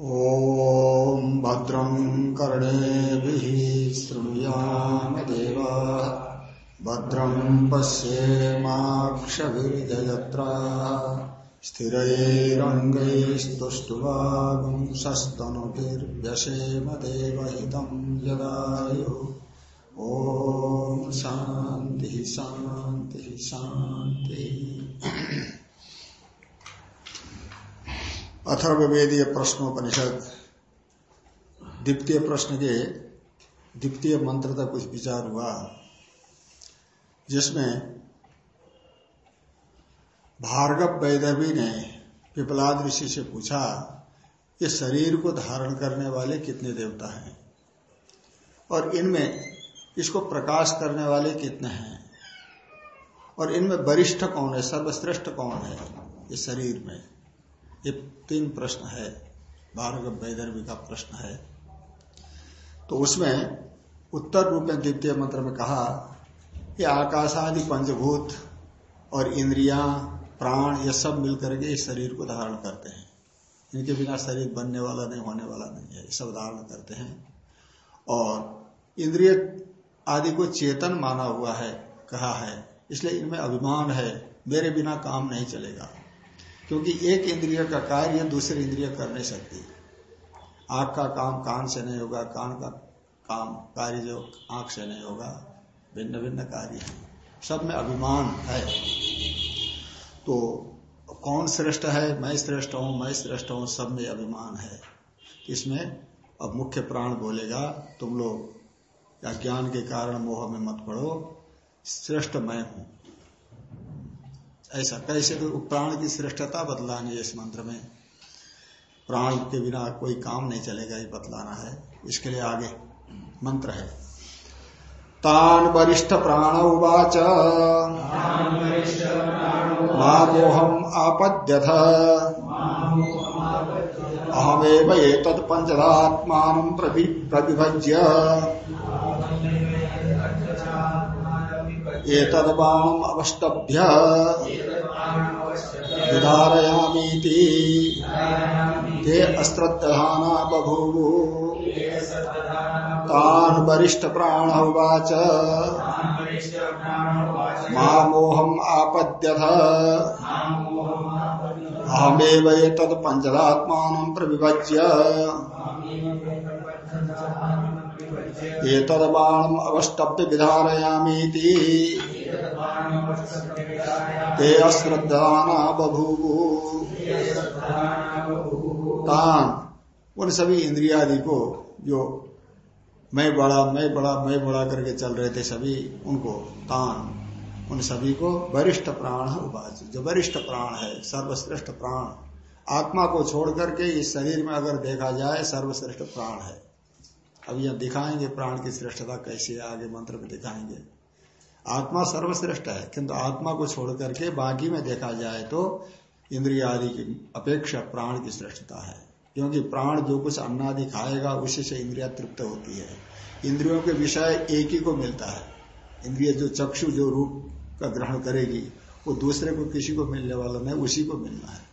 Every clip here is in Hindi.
ॐ भद्रं कर्णेभिः शृणुयामदेवा भद्रं पश्येमाक्षभिर्जयत्रा स्थिरैरङ्गैस्तुष्टुवागुंसस्तनुभिर्व्यसेम देवहितं जगायुः। ॐ शान्तिः शान्तिः शान्तिः। अथर्वेदीय प्रश्नोपनिषद द्वितीय प्रश्न के द्वितीय मंत्र तक कुछ विचार हुआ जिसमें भार्गव वैदवी ने पिपलाद ऋषि से पूछा कि शरीर को धारण करने वाले कितने देवता हैं और इनमें इसको प्रकाश करने वाले कितने हैं? और इनमें वरिष्ठ कौन है? सर्वश्रेष्ठ कौन है? इस शरीर में। ये तीन प्रश्न है। भार्गव वैदर्भी का प्रश्न है। तो उसमें उत्तर रूप में द्वितीय मंत्र में कहा कि आकाशादि पंचभूत और इंद्रिया, प्राण, ये सब मिलकर के इस शरीर को धारण करते हैं। इनके बिना शरीर बनने वाला नहीं, होने वाला नहीं है। सब धारण करते हैं। और इंद्रिय आदि को चेतन माना हुआ है, कहा है। इसलिए इनमें अभिमान है। मेरे बिना काम नहीं चलेगा। क्योंकि एक इंद्रिय का कार्य दूसरे इंद्रिय कर नहीं सकती। आँख का काम कान से नहीं होगा, कान का काम कार्य जो आँख से नहीं होगा भिन्न भिन्न कार्य है। सब में अभिमान है। तो कौन श्रेष्ठ है? मैं श्रेष्ठ हूँ, मैं श्रेष्ठ हूँ, सब में अभिमान है। इसमें अब मुख्य प्राण बोलेगा, तुम लोग या ज्ञान के कारण मोह में मत पड़ो, श्रेष्ठ मैं हूँ। ऐसा, कैसे तो प्राण की श्रेष्ठता बतलानी है इस मंत्र में? प्राण के बिना कोई काम नहीं चलेगा, ये बतलाना है। इसके लिए आगे मंत्र है। तान वरिष्ठ प्राण उवाच। मोहम आपद्यथ। अहमेव एतत् पंचदात्मान प्रविभज्य। अवष्टभ्य। विधारयामीति ते अस्त्रधाना बभूवु तान् वरिष्ठप्राण उवाच। मामोहम् आपद्यथ। अहमेव एतत् पञ्चदात्मानं प्रविभज्य। एतद्बाणम् अवष्टभ्य विधारयामीति ते अश्रद्धाना बभूवु तान उन सभी इंद्रियादि को जो मैं बड़ा मैं बड़ा मैं बड़ा करके चल रहे थे सभी, उनको तान उन सभी को वरिष्ठ प्राण उपाच जो वरिष्ठ प्राण है, सर्वश्रेष्ठ प्राण। आत्मा को छोड़ करके इस शरीर में अगर देखा जाए, सर्वश्रेष्ठ प्राण है। अब यह दिखाएँगे प्राण की श्रेष्ठता कैसे आगे मंत्र में दिखाएँगे। आत्मा सर्वश्रेष्ठ है किंतु आत्मा को छोड़ करके बाकी में देखा जाए तो इंद्रिय आदि की अपेक्षा प्राण की श्रेष्ठता है। क्योंकि प्राण जो कुछ अन्नादि खाएगा उसी से इंद्रिया तृप्त होती है। इंद्रियों के विषय एक ही को मिलता है। इंद्रिय जो चक्षु जो रूप का ग्रहण करेगी वो दूसरे को किसी को मिलने वाला नहीं उसी को मिलना है।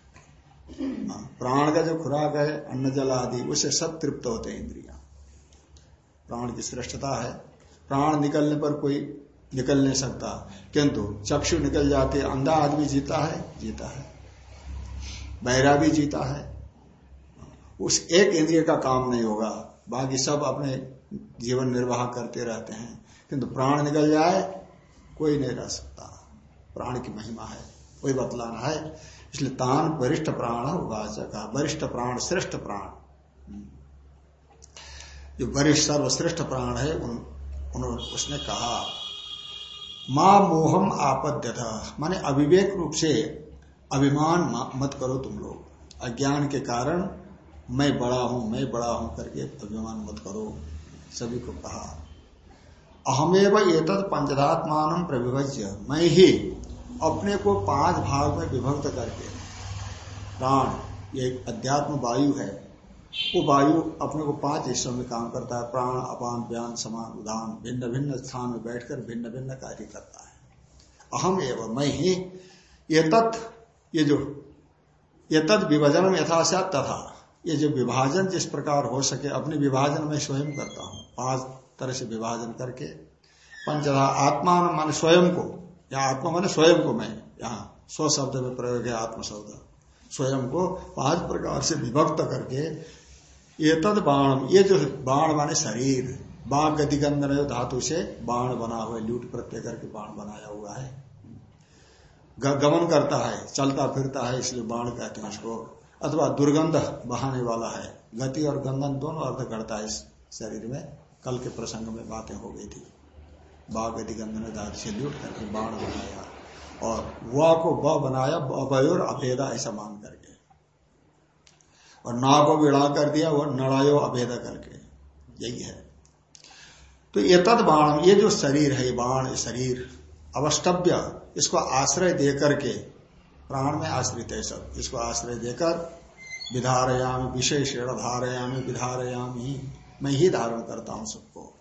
हाँ, प्राण का जो खुराक है अन्न जल आदि उसे सब तृप्त होते हैं इंद्रिया। प्राण की श्रेष्ठता है। प्राण निकलने पर कोई निकल नहीं सकता। किंतु चक्षु निकल जाते अंधा आदमी जीता है जीता है। बहरा भी जीता है। उस एक इंद्रिय का काम नहीं होगा। बाकी सब अपने जीवन निर्वाह करते रहते हैं। किंतु प्राण निकल जाए, कोई नहीं रह सकता। प्राण की महिमा है, कोई बतलाना है। इसलिए तान वरिष्ठ प्राण उवाचक वरिष्ठ प्राण, श्रेष्ठ प्राण। जो वरिष्ठ सर्वश्रेष्ठ प्राण है उन, उन्होंने उसने कहा माँ मोहम आपद्य था माने अविवेक रूप से अभिमान मत करो तुम लोग। अज्ञान के कारण मैं बड़ा हूँ मैं बड़ा हूँ करके अभिमान मत करो सभी को कहा। अहमेव एतद पंचदात्मान प्रविभज्य। मैं ही अपने को पाँच भाग में विभक्त करके। प्राण ये अध्यात्म वायु है। वो वायु अपने को पाँच हिस्सों में काम करता है, प्राण, अपान व्यान समान, उदान, भिन्न भिन्न स्थान में बैठकर भिन्न भिन्न कार्य करता है। अहम एवं मैं ही, ये तत्, ये जो, ये तत् विभजन यथाशा तथा, ये जो विभाजन जिस प्रकार हो सके, अपने विभाजन में स्वयं करता हूँ। पाँच तरह से विभाजन करके पंचधा आत्मा मान स्वयं को, या आत्मा मान स्वयं को मैं, यहाँ स्व शब्द में प्रयोग है आत्म शब्द स्वयं को पाँच प्रकार से विभक्त करके ये तद बाण, ये जो बाण माने शरीर। बाघ गतिगंधन धातु से बाण बना हुआ है, लूट प्रत्यय करके बाण बनाया हुआ है। गमन करता है, चलता फिरता है, इसलिए बाण कहते हैं उसको। अथवा दुर्गंध बहाने वाला है। गति और गंधन दोनों अर्थ करता है इस शरीर में। कल के प्रसंग में बातें हो गई थी। बाघ गति गंधन धातु से लूट करके बाण बनाया। और व को ब बनाया अभयोर अभेदा ऐसा मान करके। और ना को विड़ा कर दिया और नड़ायो अभेद करके। यही है। तो ये तद बाण, ये जो शरीर है, ये बाण शरीर अवस्टव्य इसको आश्रय दे करके प्राण में आश्रित है सब। इसको आश्रय देकर विधारयामी, विशेषण धारयामी, विधारयामी, मैं ही धारण करता हूँ सबको।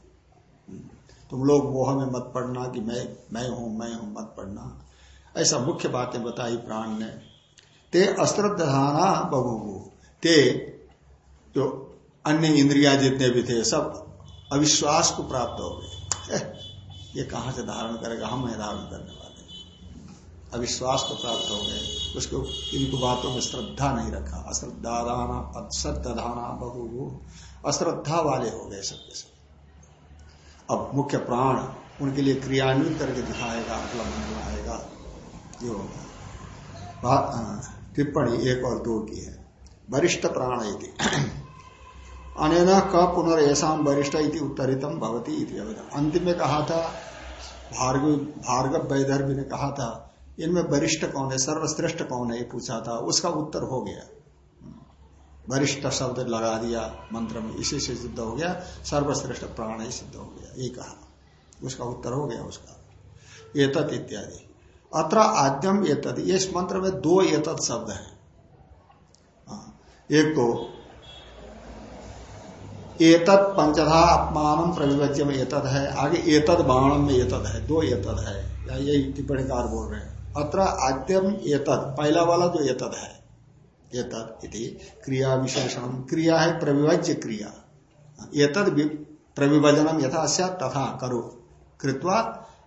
तुम लोग मोह में मत पड़ना कि मैं मैं हूँ मैं हूँ, मत पड़ना। ऐसा मुख्य बातें बताई प्राण ने। ते अश्रद्धाना बबू ते जो अन्य इंद्रिया जितने भी थे, सब अविश्वास को प्राप्त हो गए। ये कहाँ से धारण करेगा? हम है धारण करने वाले। अविश्वास को प्राप्त हो गए। उसको, इनको बातों में श्रद्धा नहीं रखा। अश्रद्धा अश्रद्धाना अश्रद्धाना बबू अश्रद्धा वाले हो गए सबके सब। अब मुख्य प्राण उनके लिए क्रियान्वित करके दिखाएगा, अगला मन आएगा। ये होगा। टिप्पणी एक और दो की है। वरिष्ठ प्राण अनेना क पुनर्षा वरिष्ठ इति उत्तरितम भवती इति अंतिम में कहा था भार्गव भार्गव वैदर्भी ने कहा था इनमें वरिष्ठ कौन है सर्वश्रेष्ठ कौन है ये पूछा था उसका उत्तर हो गया। वरिष्ठ शब्द लगा दिया मंत्र में इसी से सिद्ध हो गया सर्वश्रेष्ठ प्राण ही सिद्ध हो गया ये कहा। उसका उत्तर हो गया उसका। एतत इत्यादि। अत्र आद्यम एतद इस मंत्र में दो एतद शब्द हाँ, एक तो एतद पंचधा अपमान प्रविभज्य में एतद है। आगे एतद बाणम में एतद है, दो एतद है। या यही टिप्पणीकार बोल रहे हैं। अत्र आद्यम एतद, पहला वाला जो एतद है। एतद इति क्रिया विशेषण। क्रिया है प्रविभज्य क्रिया। एतद प्रविभजनम यथा तथा करो। कृत्वा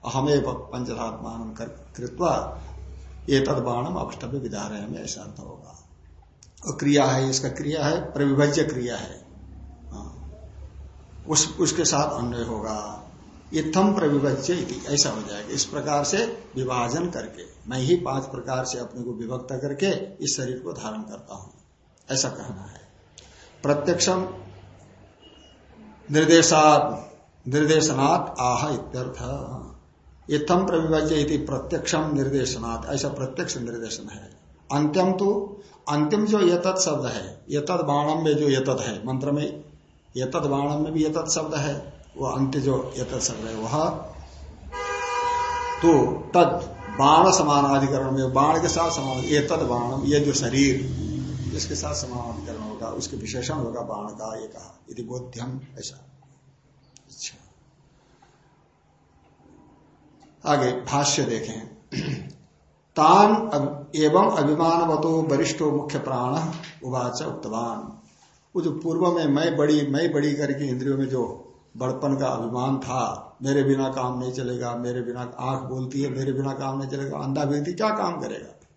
अहमेव पंचधात्मान कृत्वा एतद बाणम अष्टभ्य विधारय में ऐसा अर्थ होगा। क्रिया है, इसका क्रिया है, प्रविभज्य क्रिया है। उस, उसके साथ अन्वय होगा। इथम प्रविभज्य ऐसा हो जाएगा। इस प्रकार से विभाजन करके, मैं ही पाँच प्रकार से अपने को विभक्त करके इस शरीर को धारण करता हूँ। ऐसा कहना है। प्रत्यक्षम निर्देशात, निर्देशनात् आह इत्यर्थ। इथम प्रविभज्य प्रत्यक्षम निर्देशनात्, ऐसा प्रत्यक्ष निर्देशन है। अंत्यम तो अंतिम जो यतत शब्द है, यतत बाणम में जो यतत है, मंत्र में यतत बाणम में भी यतत शब्द है वह अंत्य जो यतत शब्द है, वह तो तद बाण समानाधिकरण में, बाण के साथ समान, एतद बाणम, ये जो शरीर, जिसके साथ समानाधिकरण होगा, उसके विशेषण होगा बाण का, ये कहा। यदि बोध्यम, ऐसा। अच्छा। आगे भाष्य देखें। तान एवं अभिमानवतो वरिष्ठो मुख्य प्राण उवाच उत्तवान वो जो पूर्व में मैं बड़ी मैं बड़ी करके इंद्रियों में जो बड़पन का अभिमान था, मेरे बिना काम नहीं चलेगा, मेरे बिना आँख बोलती है, मेरे बिना काम नहीं चलेगा, अंधा व्यक्ति क्या काम करेगा?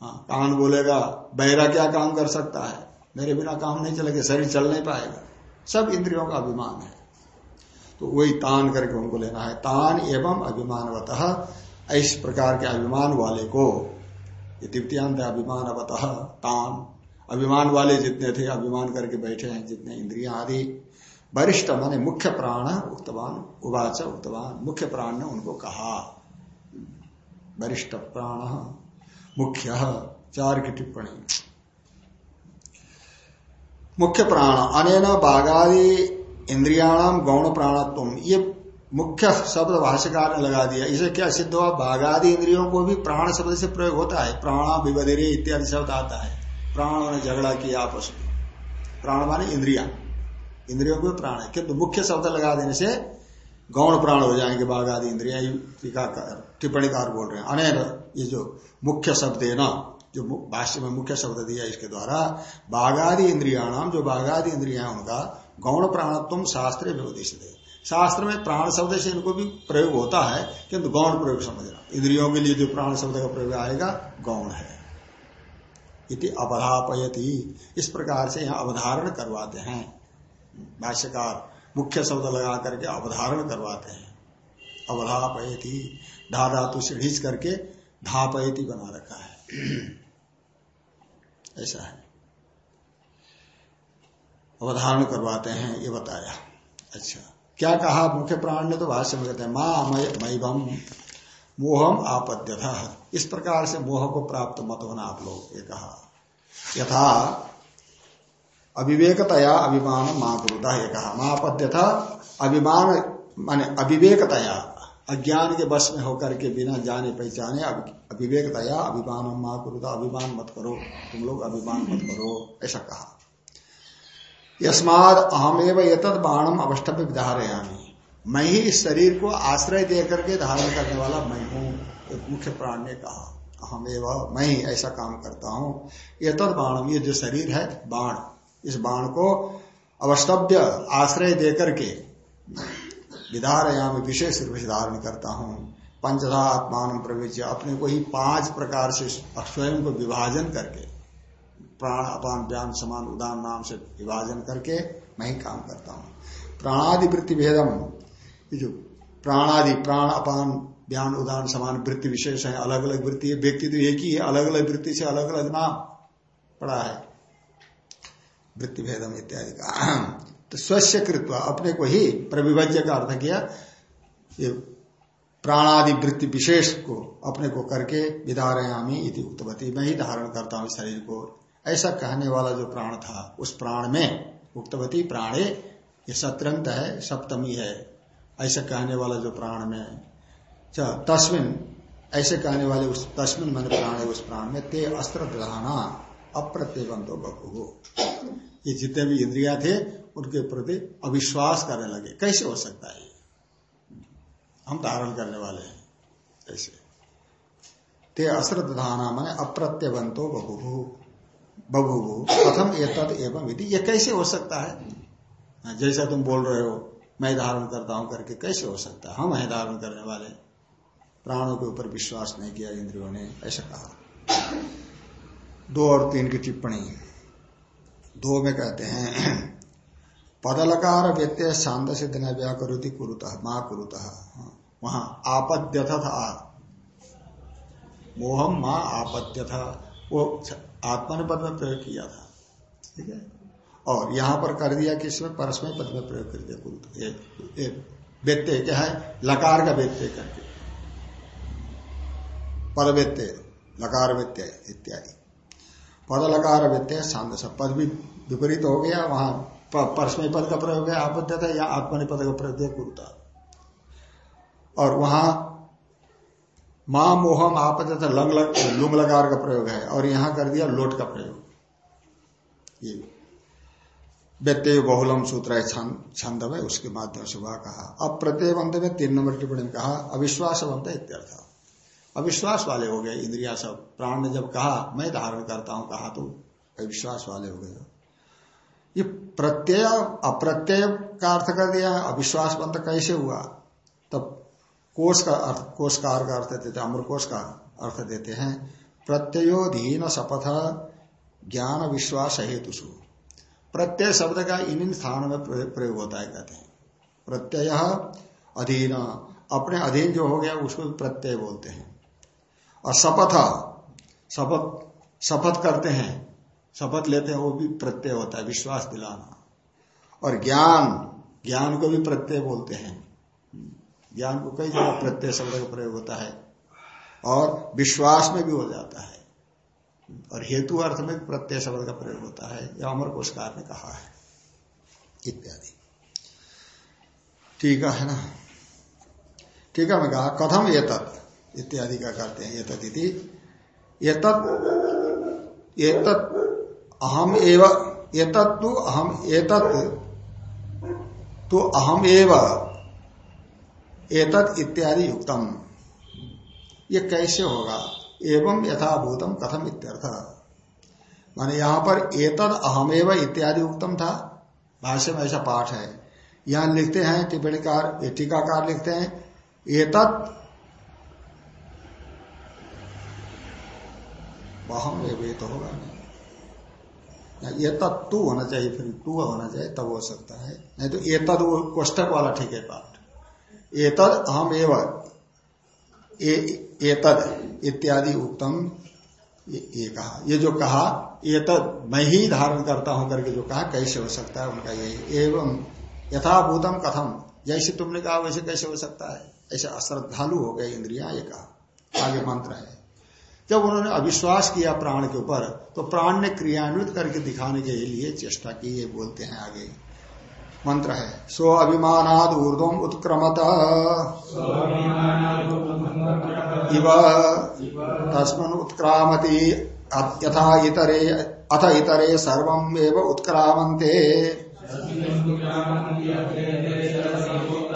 हाँ कान बोलेगा, बहरा क्या काम कर सकता है? मेरे बिना काम नहीं चलेगा, शरीर चल नहीं पाएगा। सब इंद्रियों का अभिमान है। तो वही तान करके उनको लेना है। तान एवं अभिमानवत इस प्रकार के अभिमान वाले को द्वितीयांत अभिमानवत तान अभिमान वाले जितने थे, अभिमान करके बैठे हैं, जितने इंद्रिया आदि। वरिष्ठ माने मुख्य प्राण उक्तवान, उवाच उक्तवान, मुख्य प्राण ने उनको कहा। वरिष्ठ प्राण, मुख्य, चार की टिप्पणी। मुख्य प्राण, अनेन बागादि इंद्रियाणाम गौण प्राणत्व, ये मुख्य शब्द भाष्यकार ने लगा दिया। इसे क्या सिद्ध हुआ? बाघादि इंद्रियों को भी प्राण शब्द से प्रयोग होता है। प्राणा विवधिरे इत्यादि शब्द आता है। प्राणों ने झगड़ा किया आपस में। प्राण माने इंद्रिया। इंद्रियों को प्राण है। किंतु मुख्य शब्द लगा देने से गौण प्राण हो जाएँगे बाघ आदि इंद्रिया टिप्पणीकार बोल रहे हैं। अनेर ये जो मुख्य शब्द है ना, जो भाष्य में मुख्य शब्द दिया इसके द्वारा बाघादि इंद्रियाणाम, जो बाघादि इंद्रिया उनका गौण प्राणत्व शास्त्र विवदिश शास्त्र में प्राण शब्द से इनको भी प्रयोग होता है, किंतु गौण प्रयोग समझना इंद्रियों के लिए जो प्राण शब्द का प्रयोग आएगा, गौण है। इति अवधापयति। इस प्रकार से यहाँ अवधारण करवाते हैं। भाष्यकार मुख्य शब्द लगा करके अवधारण करवाते हैं। अवधापयति। धा धातु से ढीच करके धापयति बना रखा है। ऐसा है। अवधारण करवाते हैं, ये बताया। अच्छा। क्या कहा? मुख्य प्राण ने तो भाष्य में कहते हैं, माँ मैबम मोहम आपद्य इस प्रकार से मोह को प्राप्त मत होना आप लोग, ये कहा। यथा अविवेकतया अभिमान माँ गुरुता, ये कहा। महापद्य था अभिमान, माने अविवेकतया, अज्ञान के बस में होकर के बिना जाने पहचाने अविवेकतया अभिमान माँ गुरुता, अभिमान मत करो, तुम लोग अभिमान मत करो, ऐसा कहा। यस्माद अहमेव एतद बाणम अवष्टभ्य धारयामी मैं ही इस शरीर को आश्रय दे करके धारण करने वाला मैं हूँ, एक मुख्य प्राण ने कहा। अहमेव, मैं ही ऐसा काम करता हूँ। एतद बाणम, ये जो शरीर है, बाण, इस बाण को अवस्तभ्य आश्रय दे करके विधारयामी, विशेष रूप से धारण करता हूँ। पंचधा आत्मान प्रवेश अपने को ही पाँच प्रकार से स्वयं को विभाजन करके प्राण अपान ज्ञान समान उदान नाम से विभाजन करके मैं ही काम करता हूँ। प्राणादि वृत्ति भेदम जो प्राणादि, प्राण अपान ज्ञान उदान समान वृत्ति विशेष है अलग अलग वृत्ति है, व्यक्ति तो एक ही है अलग अलग वृत्ति से अलग अलग नाम पड़ा है। वृत्ति भेदम इत्यादि का। तो स्वस्य कृत्व अपने को ही प्रविभज्य का अर्थ किया प्राणादि वृत्ति विशेष को अपने को करके विधारयामी इति उक्तवती। मैं ही धारण करता हूँ शरीर को। ऐसा कहने वाला जो प्राण था, उस प्राण में उक्तवती प्राणे, ये सत्रंत है, सप्तमी है, ऐसा कहने वाला जो प्राण में तस्मिन, ऐसे कहने वाले उस तस्मिन मन प्राण है, उस प्राण में ते अस्त्र प्रधाना अप्रत्यबंधो बहु ये जितने भी इंद्रिया थे, उनके प्रति अविश्वास करने लगे। कैसे हो सकता है हम धारण करने वाले हैं, ऐसे। ते अश्रद्धाना मैंने अप्रत्यबंतो बहु बबू प्रथम एतद एवं विधि। ये कैसे हो सकता है? हाँ, जैसा तुम बोल रहे हो मैं धारण करता हूँ करके कैसे हो सकता है? हम है धारण करने वाले। प्राणों के ऊपर विश्वास नहीं किया इंद्रियों ने ऐसा कहा। दो और तीन की टिप्पणी दो में कहते हैं पदलकार व्यत्यय शांत से दिन व्याकृति कुरुत माँ कुरुत। हाँ, वहाँ आपद्य था मोहम माँ आपद्य था वो आत्मा ने पद में प्रयोग किया था। ठीक है? और यहाँ पर कर दिया किसमें परस्मय पद में प्रयोग कर दिया कुल व्यत्यय क्या है? लकार का व्यत्यय करके। पद व्यत्यय लकार व्यत्यय इत्यादि। पद लकार शांत सब पद भी विपरीत हो गया, वहाँ परस्मय पद का प्रयोग है आपद्य था या आत्मनिपद का प्रयोग कुरुता और वहाँ माँ मोहम आपद था लंग लग, लुंग लकार का प्रयोग है और यहाँ कर दिया लोट का प्रयोग। ये। व्यत्यय बहुलम सूत्र है छंद में उसके माध्यम से वह कहा। अब प्रत्यय बंध में तीन नंबर टिप्पणी में कहा अविश्वास बंध इत्यर्थ। अविश्वास वाले हो गए इंद्रिया सब। प्राण ने जब कहा मैं धारण करता हूँ कहा तो अविश्वास वाले हो गए। ये प्रत्यय अप्रत्यय का अर्थ कर दिया अविश्वास बंध कैसे हुआ? तब कोष का अर्थ कोषकार का अर्थ देते अमर कोष का अर्थ देते हैं प्रत्ययोधीन शपथ ज्ञान विश्वास हेतु प्रत्यय शब्द का इन स्थानों में प्रयोग होता है, कहते हैं। प्रत्यय अधीन, अपने अधीन जो हो गया, उसको प्रत्यय बोलते हैं। और शपथ शपथ शपथ करते हैं शपथ लेते हैं, वो भी प्रत्यय होता है, विश्वास दिलाना। और ज्ञान ज्ञान को भी प्रत्यय बोलते हैं। ज्ञान को कई जगह प्रत्यय शब्द का प्रयोग होता है और विश्वास में भी हो जाता है। और हेतु अर्थ में प्रत्यय शब्द का प्रयोग होता है, यह अमर कोशकार ने कहा है, इत्यादि। ठीक है ना? ठीक है, मैं कहा, कथम ये तत् इत्यादि का करते हैं ये तत्ति ये तत् अहम एव ये तत्व अहम ये तो अहम एवं एतत इत्यादि युक्तम। ये कैसे होगा? एवं यथाभूतम कथम इत्यर्थ। माने यहाँ पर एतद अहमेव इत्यादि उत्तम था। भाष्य में ऐसा पाठ है। यहाँ लिखते हैं, टिप्पणीकार टीकाकार लिखते हैं, एतत् अहम ये तो होगा नहीं ये तत्तु होना चाहिए, फिर तू होना चाहिए, तब हो सकता है। नहीं तो ये तद कोष्टक वाला ठीक है पाठ एतद अहम एवं एतद इत्यादि उत्तम ये कहा ये जो कहा ये तो मैं ही धारण करता हूँ करके जो कहा, कैसे हो सकता है? उनका यही। एवं यथाभूतम कथम। जैसे तुमने कहा, वैसे कैसे हो सकता है? ऐसे अश्रद्धालु हो गए इंद्रिया, ये कहा। आगे मंत्र है। जब उन्होंने अविश्वास किया प्राण के ऊपर तो प्राण ने क्रियान्वित करके दिखाने के लिए चेष्टा की, ये बोलते हैं आगे। मंत्र है। सो अभिमानाद ऊर्धम उत्क्रमत। इव तस्मन उत्क्रामती यथा इतरे अथ इतरे सर्व उत्क्रामंते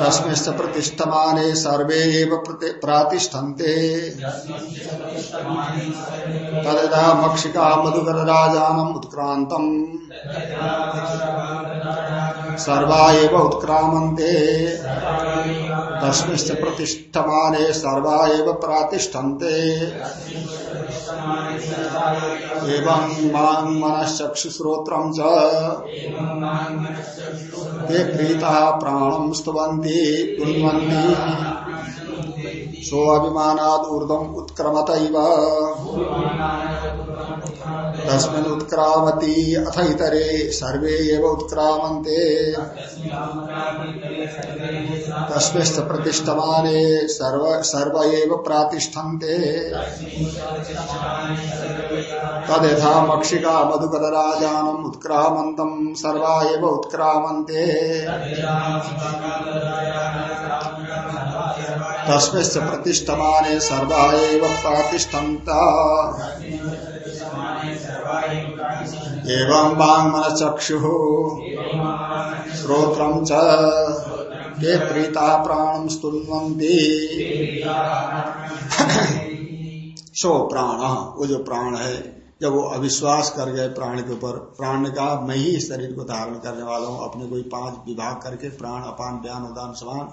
तस्मिश्च प्रतिष्ठमाने सर्वे प्रातिष्ठन्ते। तदा मक्षिका सर्वा एव उत्क्रामन्ते। तस्मिश्च प्रतिष्ठमाने सर्वा एव प्रातिष्ठन्ते। एवं माँ मनश्चक्षुश्रोत्रं च। ते प्रीता प्राणम स्तवंती अभिमाद ऊर्ध्वम् उत्क्रमत तस्मिन् उत्क्रामति अथ इतरे सर्वे एव उत्क्रामन्ते। तस्मिश्च प्रतिष्ठमाने सर्व एव प्रातिष्ठन्ते। तद्यथा मक्षिका मधुकदराजानम् उत्क्रामन्तम् सर्वा एव उत्क्रामन्ते। तस्मिश्च प्रतिष्ठमाने सर्वा एव प्रातिष्ठन्ता। एवं वांग मन चक्षु श्रोत्र के प्रीता प्राणम स्तुन्वंती सो प्राण वो जो प्राण है, जब वो अविश्वास कर गए प्राण के ऊपर, प्राण ने कहा, मैं ही शरीर को धारण करने वाला हूँ, अपने कोई पाँच विभाग करके, प्राण, अपान, ज्ञान, उदान, समान,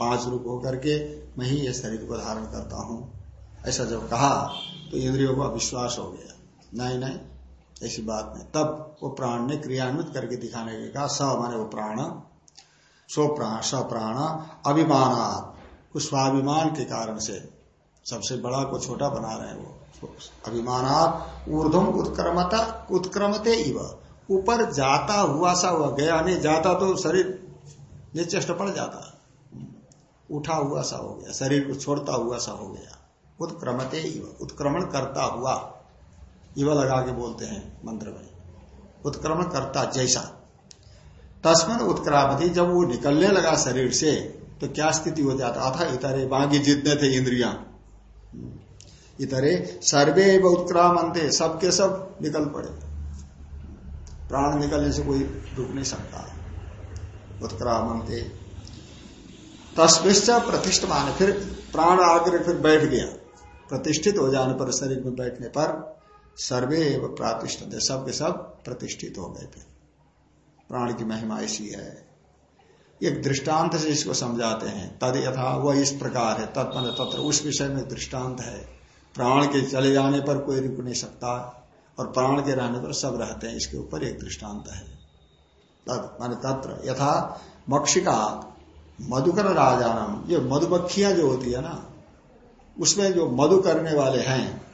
पाँच रूप होकर के मैं ही ये शरीर को धारण करता हूँ। ऐसा जब कहा तो इंद्रियों को अविश्वास हो गया। नहीं नहीं ऐसी बात नहीं। तब वो प्राण ने क्रियान्वित करके दिखाने के कहा, स माने वो प्राण, सो प्राण, स प्राण अभिमान उस स्वाभिमान के कारण से सबसे बड़ा को छोटा बना रहे हैं वो। अभिमानात ऊर्धम उत्क्रमता, उत्क्रमते इव। ऊपर जाता हुआ सा हुआ, गया नहीं, जाता तो शरीर नीचे पड़ जाता। उठा हुआ सा हो गया, शरीर को छोड़ता हुआ सा हो गया। उत्क्रमते इव, उत्क्रमण करता हुआ। इव लगा के बोलते हैं, मंत्र में। उत्क्रमण करता जैसा। तस्मन उत्क्रामति, जब वो निकलने लगा शरीर से तो क्या स्थिति हो जाता था? इतरे बाकी जितने थे इंद्रिया। इतरे सर्वे उत्क्रामंते सबके सब निकल पड़े। प्राण निकलने से कोई रुक नहीं सकता। उत्क्रामंते तस्मिश्च प्रतिष्ठ माने फिर प्राण आकर फिर बैठ गया। प्रतिष्ठित हो जाने पर, शरीर में बैठने पर सर्वे एवं प्रातिष्ठित सब के सब प्रतिष्ठित हो गए थे प्राण की महिमा ऐसी है। एक दृष्टांत से इसको समझाते हैं। तद यथा वह इस प्रकार है तत्पर तत्र, उस विषय में दृष्टांत है। प्राण के चले जाने पर कोई रुक नहीं सकता और प्राण के रहने पर सब रहते हैं, इसके ऊपर एक दृष्टांत है। तद, मान तत्र, यथा मक्षिका, मधुकर राजानम, ये मधुमक्खियाँ जो होती है ना, उसमें जो मधु करने वाले हैं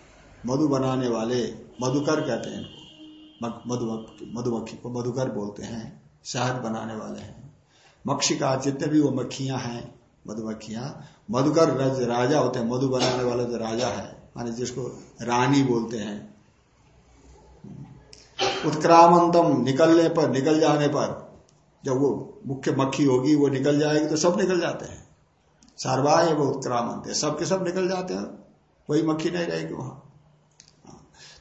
मधु बनाने वाले मधुकर कहते हैं इनको। मधुमक्खी मधुमक्खी को मधुकर बोलते हैं, शहद बनाने वाले हैं। मक्षिका जितने भी वो मक्खियाँ हैं मधुमक्खियाँ मधुकर राजा होते हैं, मधु बनाने वाले जो राजा है, माने जिसको रानी बोलते हैं। उत्क्रामंतम निकलने पर, निकल जाने पर, जब वो मुख्य मक्खी होगी, वो निकल जाएगी तो सब निकल जाते हैं। सार्वाय वो उत्क्रामंत है सबके सब निकल जाते हैं कोई मक्खी नहीं रहेगी वहाँ।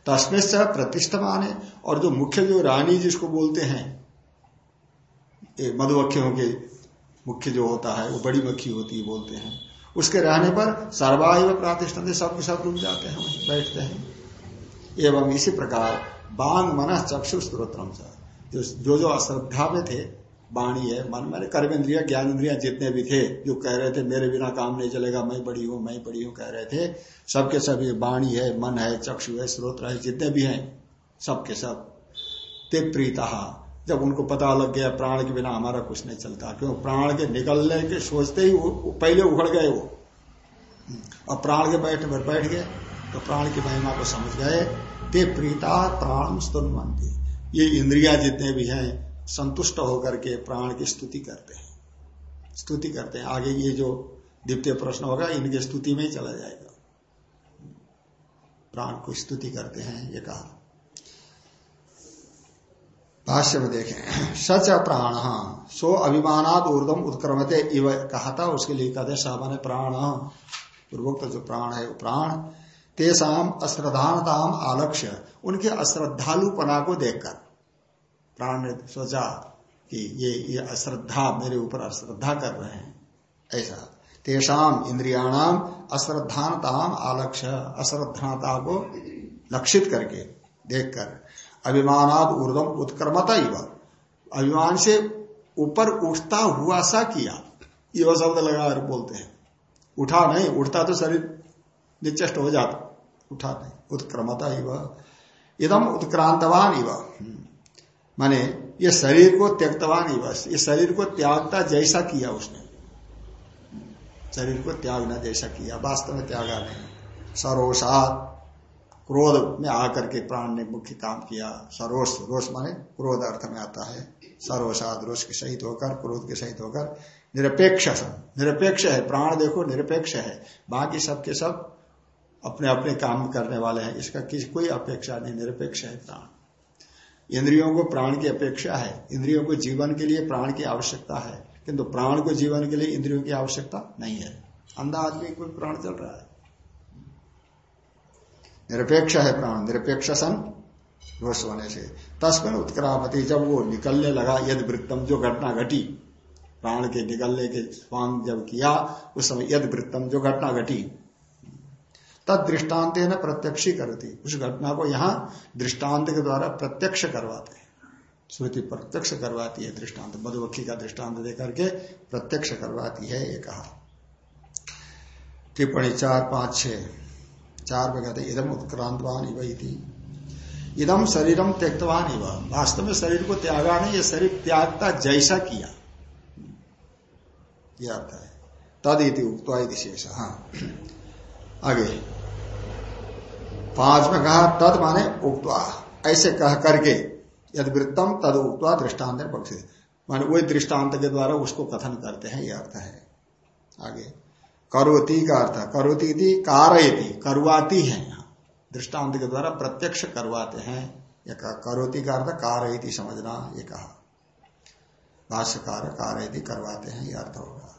तस्में से प्रतिष्ठमान। है और जो मुख्य जो रानी जिसको बोलते हैं मधुमक्खियों के मुख्य जो होता है, वो बड़ी मक्खी होती है बोलते हैं। उसके रहने पर सर्वायु प्रातिष्ठा सब सब रुक जाते हैं बैठते हैं। एवं इसी प्रकार बांग मन चक्षु स्त्रोत्रम जो जो अश्रद्धा में थे वाणी है। मन मैंने कर्मेंद्रिया इंद्रिया जितने भी थे, जो कह रहे थे, मेरे बिना काम नहीं चलेगा, मैं बड़ी हूँ, मैं बड़ी हूँ कह रहे थे, सबके सब ये वाणी है, मन है, चक्षु है स्रोत्र है, जितने भी हैं, सबके सब। ते प्रीता, जब उनको पता लग गया, प्राण के बिना हमारा कुछ नहीं चलता, क्यों? प्राण के निकलने के सोचते ही पहले उखड़ गए वो। और प्राण के बैठ बैठ गए तो प्राण की महिमा को समझ गए। ते प्रीता प्राण स्तुन ये इंद्रिया जितने भी हैं संतुष्ट होकर के प्राण की स्तुति करते हैं। स्तुति करते हैं। आगे ये जो द्वितीय प्रश्न होगा, इनके स्तुति में ही चला जाएगा। प्राण को स्तुति करते हैं, ये कहा। भाष्य में देखें। सच प्राण, सो अभिमानाद ऊर्धम उत्क्रमते इव कहा था, उसके लिए कहते सामान्य प्राण। पूर्वोक्त जो प्राण है प्राण। तेसाम, अश्रद्धानताम आलक्ष्य। उनके अश्रद्धालुपना को देखकर। प्राण सोचा कि ये ये अश्रद्धा मेरे ऊपर अश्रद्धा कर रहे हैं। ऐसा। तेषाम इंद्रियाणाम अश्रद्धानताम आलक्ष्य अश्रद्धाता को लक्षित करके देखकर अभिमानाद ऊर्धम उत्क्रमता ही अभिमान से ऊपर उठता हुआ सा किया। ये वह शब्द लगा बोलते हैं। उठा नहीं, उठता तो शरीर निचष्ट हो जाता। उठा नहीं, उत्क्रमता ही इदम उत्क्रांतवान इव। माने, ये शरीर को त्यक्तवा नहीं, बस ये शरीर को त्यागता जैसा किया उसने। शरीर को त्यागना जैसा किया, वास्तव में त्यागा नहीं। सरोसात क्रोध में आकर के प्राण ने मुख्य काम किया। सरोष, रोष माने क्रोध अर्थ में आता है। सरोसाद रोष के सहित होकर, क्रोध के सहित होकर, निरपेक्ष निरपेक्ष है, प्राण देखो, निरपेक्ष है। बाकी सबके सब अपने अपने काम करने वाले हैं। इसका किसी, कोई अपेक्षा नहीं, निरपेक्ष है प्राण। इंद्रियों को प्राण की अपेक्षा है। इंद्रियों को जीवन के लिए प्राण की आवश्यकता है। किंतु प्राण को जीवन के लिए इंद्रियों की आवश्यकता नहीं है। अंधा आदमी को प्राण चल रहा है। निरपेक्ष है प्राण। निरपेक्ष सन दोष होने से। तस्मिन उत्क्रामती जब वो निकलने लगा, यद वृत्तम जो घटना घटी, प्राण के निकलने के स्वांग जब किया, उस समय यद वृत्तम जो घटना घटी तद दृष्टांत न प्रत्यक्ष करती। उस घटना को यहाँ दृष्टांत के द्वारा प्रत्यक्ष करवाते हैं। प्रत्यक्ष करवाती है दृष्टांत मधुवक्षी का दृष्टांत देकर के प्रत्यक्ष करवाती है, ये कहा। टिप्पणी चार, पाँच छ चार में कहते इदम उत्क्रांतवान इव इदम शरीरम त्यक्तवान इव। वास्तव में शरीर को त्यागा नहीं, ये शरीर त्यागता जैसा किया। यह अर्थ है। तद इति उक्ता शेष। हाँ। आगे। पाँच में कहा तद माने उक्तवा। ऐसे कह करके यद वृत्तम तद उक्तवा दृष्टांत पक्ष। माने वही दृष्टांत के द्वारा उसको कथन करते हैं यह अर्थ है। आगे। करोती का अर्थ, करोती कारयती, करवाती है यहाँ। दृष्टांत के द्वारा प्रत्यक्ष करवाते हैं। ये कहा, करोती का अर्थ कारयती समझना, ये कहा। भाष्यकार कारयती करवाते हैं यह अर्थ होगा।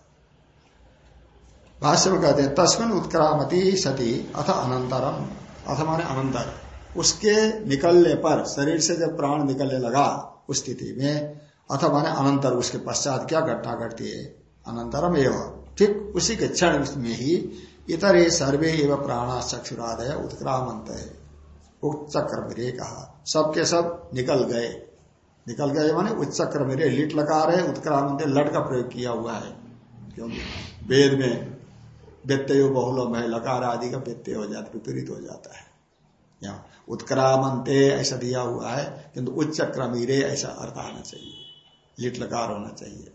भाष्य में कहते हैं, तस्मिन उत्क्रामती सती अथ अनंतरम अथ माने अनंतर। उसके निकलने पर, शरीर से जब प्राण निकलने लगा, उस स्थिति में, अथ माने अनंतर उसके पश्चात क्या घटना घटती है? अनंतरम एवं। ठीक उसी के क्षण में ही इतर ये सर्वे एवं प्राणा चक्षुरादय उत्क्रामंत है। उच्च चक्र मेरे कहा। सबके सब निकल गए। निकल गए माने उच्च चक्र मेरे लिट लगा रहे, उत्क्रामंत लट का प्रयोग किया हुआ है। क्योंकि वेद में व्यत्यय बहुलम है लकार आदि का व्यत्यय हो जाता विपरीत हो जाता है। यहाँ उत्क्रामंते ऐसा दिया हुआ है, किंतु उच्च क्रमीरे ऐसा अर्थ आना चाहिए। लिट लकार होना चाहिए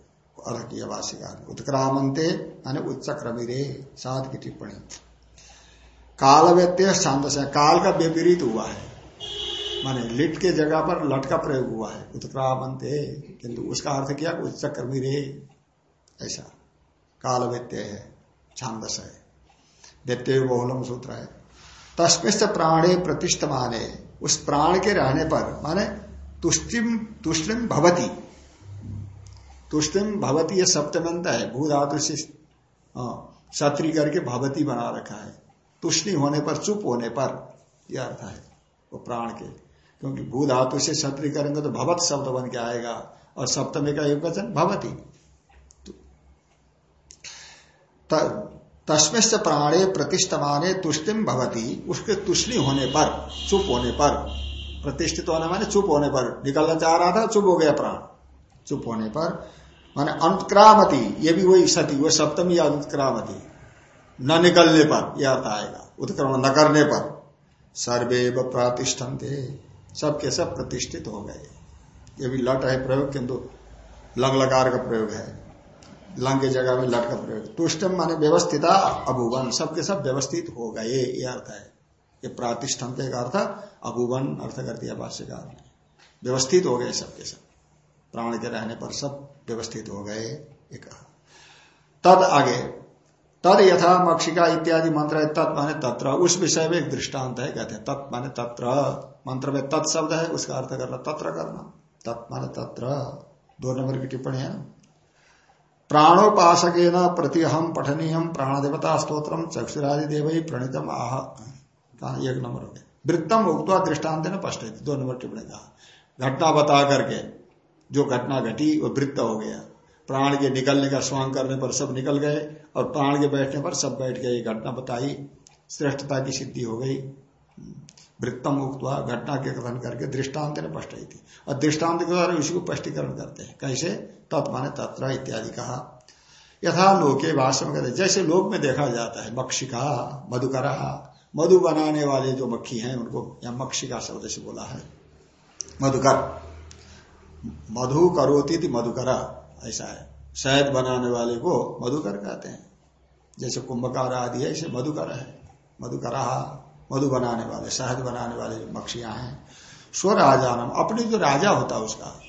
अर्थ किया भाष्यकार उत्क्रामंते यानी उच्च क्रमीरे सात की टिप्पणी। काल व्यत्यय शांत से, काल का विपरीत हुआ है। माने लिट के जगह पर लट का प्रयोग हुआ है, उत्क्रामंते, किंतु उसका अर्थ किया? उच्च क्रमीरे, ऐसा। काल व्यत्यय है। छांदस है व्यत्यय बहुलम सूत्र है। तस्मिश प्राणे प्रतिष्ठ माने उस प्राण के रहने पर, माने तुष्टिम तुष्टिम भवती। तुष्टिम भवती ये सप्तमंत है। भू धातु से सत्री करके भवती बना रखा है। तुष्टि होने पर, चुप होने पर यह अर्थ है वो प्राण के। क्योंकि भू धातु से सत्री करेंगे तो भवत शब्द बन के आएगा। और सप्तमी का एक वचन, भवती। तस्मिश्च प्राणे प्रतिष्ठमाने तुष्टिम भवती, उसके तुष्णी होने पर, चुप होने पर, प्रतिष्ठित होने माने चुप होने पर, निकलना चाह रहा था, चुप हो गया प्राण। चुप होने पर, माने अंतक्रामती ये भी वही सती, वो सप्तमी अंतक्रामती न निकलने पर यह अर्थ आएगा, उत्क्रमण न करने पर। सर्वे व प्रतिष्ठन थे सबके सब प्रतिष्ठित हो गए। ये भी लट है प्रयोग, किंतु लंग लकार का प्रयोग है। लंग की जगह में लट का प्रयोग तुष्टम माने व्यवस्थिता अभुवन। सबके सब व्यवस्थित हो गए, ये अर्थ है। ये प्रातिष्ठम का अर्थ, अभुवन अर्थ कर दिया भाष्यकार ने। व्यवस्थित हो गए सबके सब। प्राण के रहने पर सब व्यवस्थित हो गए एक तद आगे। तद यथा मक्षिका इत्यादि मंत्र है, तत् माने तत्र। उस विषय में एक दृष्टांत है, कहते हैं, तत् माने तत्र। मंत्र में तत् शब्द है, उसका अर्थ करना तत्र करना। तत् माने तत्र। दो नंबर की टिप्पणी है प्राणोपासक प्रति हम पठनीय प्राण देवता स्त्रोत्र चक्षुरादि देव प्रणीतम आह। एक नंबर वृत्तम उगता दृष्टांत ने स्पष्ट दो नंबर टिप्पणी कहा घटना बता करके, जो घटना घटी, वो वृत्त हो गया। प्राण के निकलने का स्वांग करने पर सब निकल गए और प्राण के बैठने पर सब बैठ गए। घटना बताई। श्रेष्ठता की सिद्धि हो गई। वृत्तम उक्त घटना के कथन करके दृष्टांत ने स्पष्ट थी। और दृष्टांत के द्वारा इसी को स्पष्टीकरण करते हैं। कैसे? तत्माने तत्र इत्यादि कहा। यथा लोके भाषण में कहते जैसे लोक में देखा जाता है, मक्षिका, मधुकरा, मधु बनाने वाले जो मक्खी हैं, उनको यहाँ मक्षिका शब्द से बोला है। मधुकर। मधु करोती थी मधुकरा, ऐसा है। शहद बनाने वाले को मधुकर कहते हैं। जैसे कुंभकार आदि है, इसे मधुकर है। मधुकरा। मधु बनाने वाले शहद बनाने वाले जो मक्षियाँ हैं स्व राजानम अपनी जो राजा होता है उसका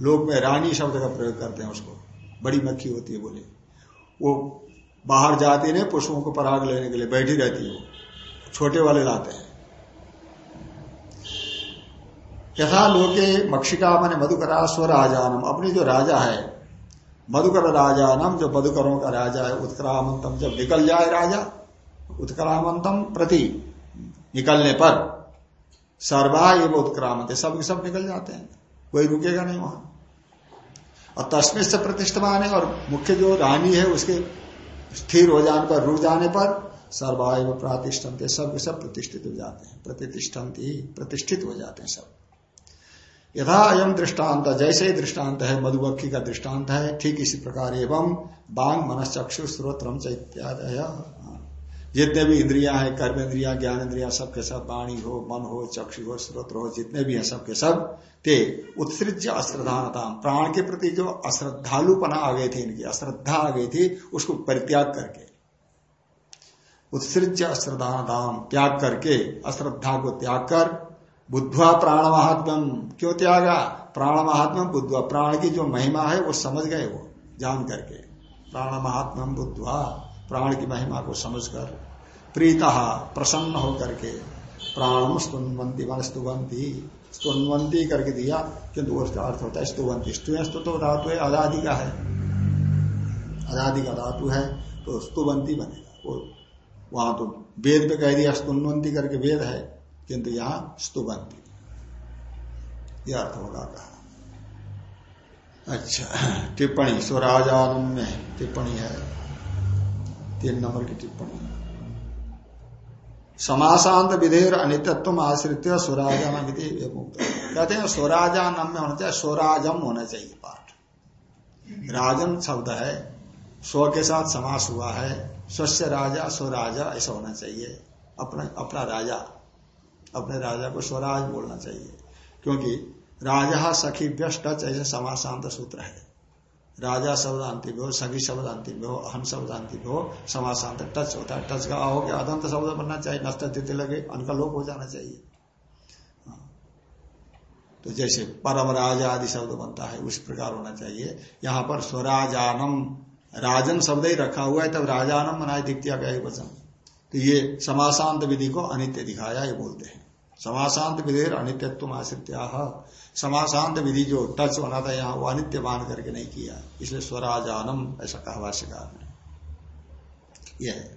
लोग में रानी शब्द का प्रयोग करते हैं उसको, बड़ी मक्खी होती है बोले। वो बाहर जाती नहीं, पशुओं को पराग लेने के लिए बैठी रहती है छोटे वाले लाते हैं। यथा लोके मक्षिका मैंने मधुकरा स्वराजानम, अपनी जो राजा है, मधुकर राजानम, जो मधुकरों का राजा है, उत्क्रामंतम जब निकल जाए राजा, उत्क्रामंतम प्रति निकलने पर सर्वा एवं उत्क्रामत, सब सब निकल जाते हैं। कोई रुकेगा नहीं वहाँ। और तस्मिन से प्रतिष्ठमान है और मुख्य जो रानी है, उसके स्थिर हो जाने पर, रुक जाने पर सर्वायव प्रातिष्ठन्ते, सब सब प्रतिष्ठित हो जाते हैं। प्रतिष्ठन्ति प्रतिष्ठित हो जाते हैं सब। यथा अयम दृष्टांत जैसे ही दृष्टांत है मधुबक्षी का दृष्टांत है, ठीक इसी प्रकार एवं बांग मनस्चक्षु स्रोत्रम चैत्यादय। जितने भी इंद्रिया है कर्म इंद्रिया ज्ञान इंद्रिया सबके सब वाणी हो, मन हो, चक्षु हो, स्रोत्र हो, जितने भी है सबके सब ते उत्सृज्य अश्रद्धानता प्राण के प्रति जो अश्रद्धालुपना आ गई थी इनकी, अश्रद्धा आ गई थी, उसको परित्याग करके, उत्सृज्य अश्रद्धानताम त्याग करके, अश्रद्धा को त्याग कर, बुद्धवा प्राण महात्म क्यों त्यागा? प्राण महात्मा बुद्धवा, प्राण की जो महिमा है वो समझ गए वो, जान करके। प्राण महात्मा बुद्धवा, प्राण की महिमा को समझकर प्रीता प्रसन्न होकर के प्राणम स्तुनवंती मान स्तुवंती स्तुनवंती करके दिया, किंतु उसका अर्थ होता है स्तुवंती स्तु तो धातु है अदादि का है। आज़ादी का धातु है तो स्तुवंती बनेगा। वो वहाँ तो वेद पे कह दिया स्तुनवंती करके वेद है, किंतु यहाँ स्तुवंती यह अर्थ होगा कहा। अच्छा टिप्पणी स्वराजानम में टिप्पणी है। तीन नंबर की टिप्पणी। समासांत विधेयर अनित्व आश्रित स्वराजा कहते हैं स्वराजा नाम में होना चाहिए, स्वराजम होना चाहिए पाठ। राजन शब्द है, स्व के साथ समास हुआ है, स्वस्य राजा, स्वराजा, ऐसा होना चाहिए। अपना अपना राजा, अपने राजा को स्वराज बोलना चाहिए। क्योंकि राजा सखी व्यस्त ऐसे समासांत सूत्र है। राजा शब्द अंतिम हो सगी शब्द अंतिम हो अहम शब्द अंतिम हो समासांत टच होता है, टच का हो गया अदंत शब्द बनना चाहिए, नष्ट तिथि लगे अनका लोप हो जाना चाहिए। हाँ। तो जैसे परम राजा आदि शब्द बनता है, उस प्रकार होना चाहिए। यहाँ पर स्वराजानम, राजन शब्द ही रखा हुआ है, तब राजानम बनाए दिखतिया का वचन। तो ये समासांत विधि को अनित्य दिखाया, ये बोलते हैं। समासांत विधि अनित्यत्व आश्रित्या समासांत विधि जो टच होना था यहाँ, वो अनित्य मान करके नहीं किया। इसलिए स्वराजानम, ऐसा कहा भाष्यकार ने। यह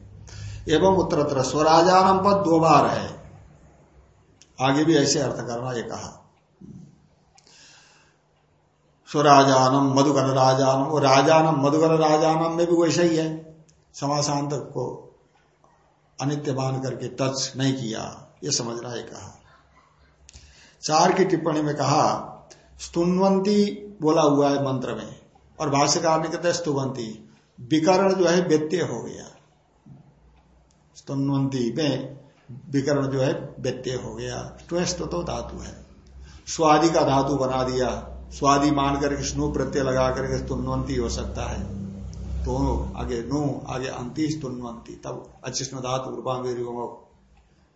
एवं उत्तरत्र, स्वराजानम पद दो बार है। आगे भी ऐसे अर्थ करना, ये कहा। स्वराजानम, मधुकर राजानम वो राजानम, मधुकर राजानम में भी वैसा ही है। समासांत को अनित्य मान करके टच नहीं किया। ये समझना है कहा। चार की टिप्पणी में कहा, स्तुनवंती बोला हुआ है मंत्र में, और भाष्यकार ने कहते हैं, स्तुवंती विकरण जो है व्यत्यय हो गया। स्तुनवंती में विकरण जो है व्यत्यय हो गया। ट्वेस्ट तो धातु है। स्वादि का धातु बना दिया। स्वादि मान करके स्नु प्रत्यय लगा करके स्तुनवंती हो सकता है। दोनों, आगे नु, आगे अंति स्तुनवंती, तब अच्छी धातु रूपांगी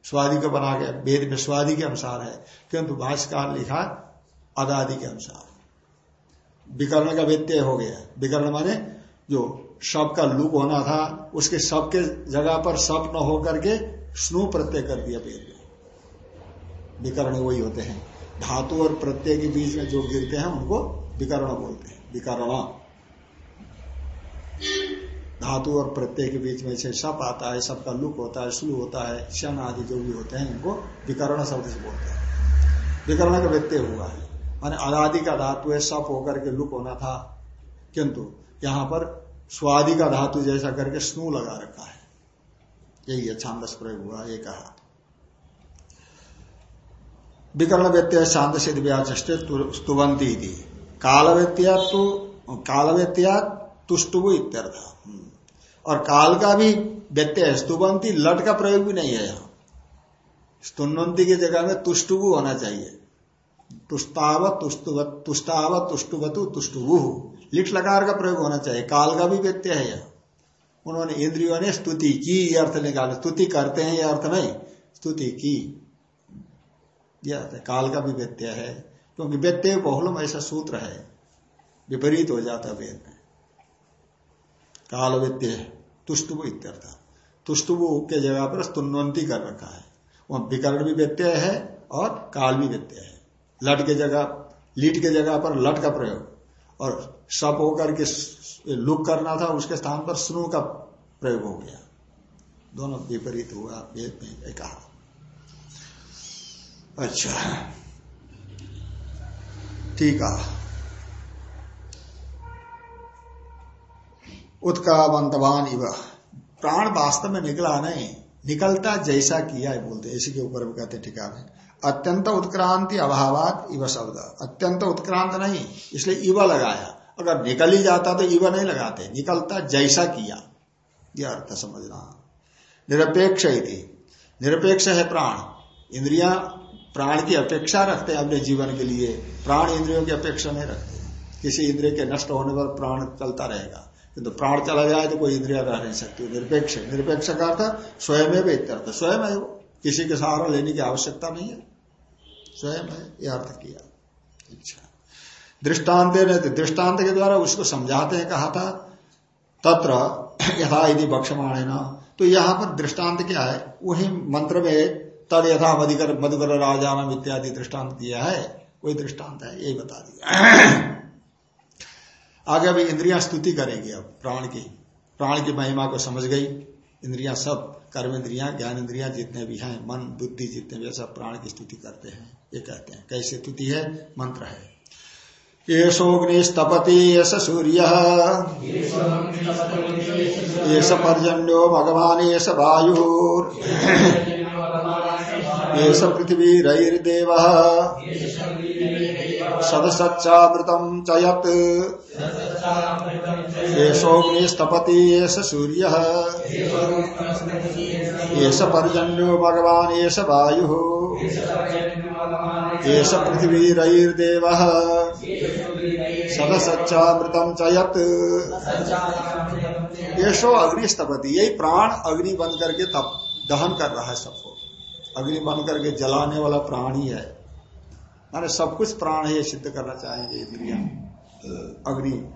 स्वादि को बना गया वेद में स्वादि के अनुसार है, किंतु भाष्यकार लिखा अदादि के अनुसार। विकर्ण का व्यत्यय हो गया। विकर्ण माने जो शब का लुक होना था, उसके शब के जगह पर शब न होकर के स्नु प्रत्यय कर दिया वेद में विकर्ण वही होते हैं। धातु और प्रत्यय के बीच में जो गिरते हैं, उनको विकर्ण बोलते हैं। विकर्ण धातु और प्रत्यय के बीच में से सप आता है सबका लुक होता है स्लू होता है शन आदि जो भी होते हैं, इनको विकर्ण शब्द से बोलते हैं। विकर्ण का व्यत्यय हुआ है। माने अनादि का धातु है सप होकर के लुक होना था, किंतु यहाँ पर स्वादि का धातु जैसा करके स्नू लगा रखा है। यही है, छांदस प्रयोग हुआ, ये कहा। विकर्ण व्यत्यय छांद सिद्ध व्याचे स्तुवंती काल व्यत्या तो काल व्यत्या तुष्टुबु इत्यर्थ। और काल का भी व्यत्यय है, स्तुवंती, लट का प्रयोग भी नहीं है यहाँ। स्तुन्वंती की जगह में तुष्टुबु होना चाहिए। तुष्टाव तुष्टाव तुष्टुवतु तुष्टुबु लिट लकार का प्रयोग होना चाहिए। काल का भी व्यत्यय है यह। उन्होंने इंद्रियों ने स्तुति की अर्थ निकाला। स्तुति करते हैं, ये अर्थ नहीं। स्तुति की। यह अर्थ काल का भी व्यत्यय है, क्योंकि व्यत्यय बहुलम ऐसा सूत्र है। विपरीत हो जाता वेद में। काल व्यत्यय तुष्टुबु इत्यर्थ। तुष्टुबु के जगह पर स्तुन्वंती कर रखा है। वह विकर्ण भी व्यत्यय है और काल भी व्यत्यय है। लट के जगह, लीट के जगह पर लट का प्रयोग। और सप होकर के लुक करना था, उसके स्थान पर स्नु का प्रयोग हो गया। दोनों विपरीत हुआ वेद में कहा। अच्छा। ठीक है उत्कावंतवान इव। प्राण वास्तव में निकला नहीं, निकलता जैसा किया है बोलते इसी के ऊपर भी कहते टीका में। अत्यंत उत्क्रांति अभावात इव शब्द। अत्यंत उत्क्रांत नहीं, इसलिए इव लगाया। अगर निकल ही जाता तो इव नहीं लगाते। निकलता जैसा किया। यह अर्थ समझना। निरपेक्ष निरपेक्ष है प्राण। इंद्रिया प्राण की अपेक्षा रखते हैं अपने जीवन के लिए। प्राण इंद्रियों की अपेक्षा नहीं रखते। किसी इंद्रिय के नष्ट होने पर प्राण चलता रहेगा। किंतु तो प्राण चला जाए तो कोई इंद्रिया रह नहीं सकती। निरपेक्ष निरपेक्ष का अर्थ स्वयं में स्वयं है वो। किसी के सहारा लेने की आवश्यकता नहीं है। स्वयं है यह अर्थ किया। अच्छा। दृष्टांत ने दृष्टांत के द्वारा उसको समझाते हैं, कहा था, तत्र यथा यदि है ना तो यहाँ पर दृष्टांत क्या है? वही मंत्र में तद यथा मधुकर मधुकर राजा इत्यादि दृष्टांत दिया है। वही दृष्टांत है, यही बता दिया। आगे अभी इंद्रियाँ स्तुति करेंगी अब, प्राण की। प्राण की महिमा को समझ गई। इंद्रियाँ सब कर्म इंद्रिया ज्ञान इंद्रिया जितने भी हैं, मन, बुद्धि जितने भी सब प्राण की स्तुति करते हैं। ये कहते हैं, कैसे स्तुति है? मंत्र है। ये येषोग्निस्तपति यश सूर्य। येष पर्जन्यो भगवान ये वायुर येष पृथ्वीरैर्देव। सदसच्चावृतम च यत्। येषोग्निस्तपति येष सूर्य। येष पर्जन्यो भगवान येष वायु। येष पृथ्वीरैर्देव। सदसच्चामृतम च यत्। येषो अग्निस्तपति, यही प्राण अग्नि बन करके तप, दहन कर रहा है सबको। अग्नि बन करके जलाने वाला प्राण है। माने सब कुछ प्राण है सिद्ध करना चाहेंगे इंद्रिया। अग्नि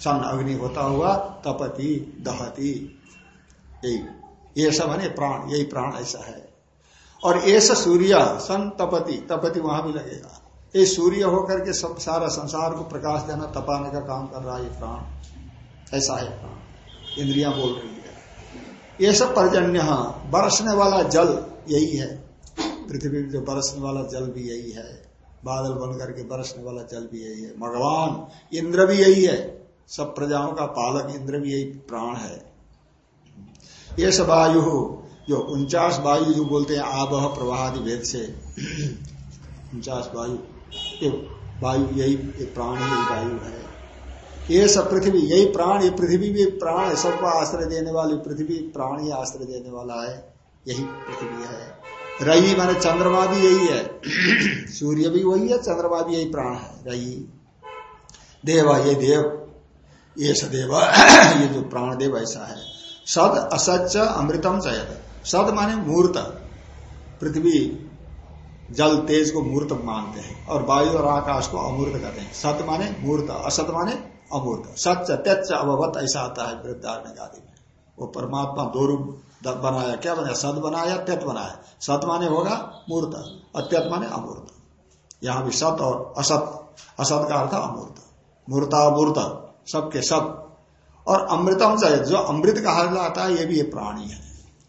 सन अग्नि होता हुआ तपति, दहती यही ये सब है प्राण, यही प्राण ऐसा है। और ऐसा सूर्य, सन तपति तपति वहाँ भी लगेगा। ये सूर्य होकर के सब सारा संसार को प्रकाश देना, तपाने का काम कर रहा है ये प्राण। ऐसा है प्राण। इंद्रिया बोल रही है। ये सब पर्जन्य बरसने वाला जल यही है। पृथ्वी में जो बरसने वाला जल भी यही है। बादल बन करके बरसने वाला जल भी यही है। भगवान, इंद्र भी यही है। सब प्रजाओं का पालक इंद्र भी यही प्राण है। ये सब वायु जो उनचास वायु जो बोलते हैं, आबह प्रवाहादि भेद से, उनचास वायु वायु यही प्राण यही वायु है। ये सब पृथ्वी, यही प्राण, ये पृथ्वी भी प्राण है। सबको आश्रय देने वाली पृथ्वी प्राण ही आश्रय देने वाला है। यही पृथ्वी है। रही माने चंद्रमा भी यही है। सूर्य भी वही है, चंद्रमा भी यही प्राण है रही देव ये देव, ये सदेव, ये जो प्राण देव ऐसा है। सद असच अमृतम चयत। सद माने मूर्त। पृथ्वी, जल, तेज को मूर्त मानते हैं और वायु और आकाश को अमूर्त कहते हैं। सत माने मूर्त असत माने अमूर्त। सच त्यच अभवत ऐसा आता है वृद्धारण आदि में। वो परमात्मा दो रूप बनाया। क्या बनाया? सद बनाया, त्यत बनाया। सत माने होगा मूर्त अत्यत माने अमूर्त। यहाँ भी सत और असत। असत का अर्थ अमूर्त। मूर्ता मूर्त, सबके सब। और अमृतम से, जो अमृत कहा जाता है, ये भी ये प्राणी है।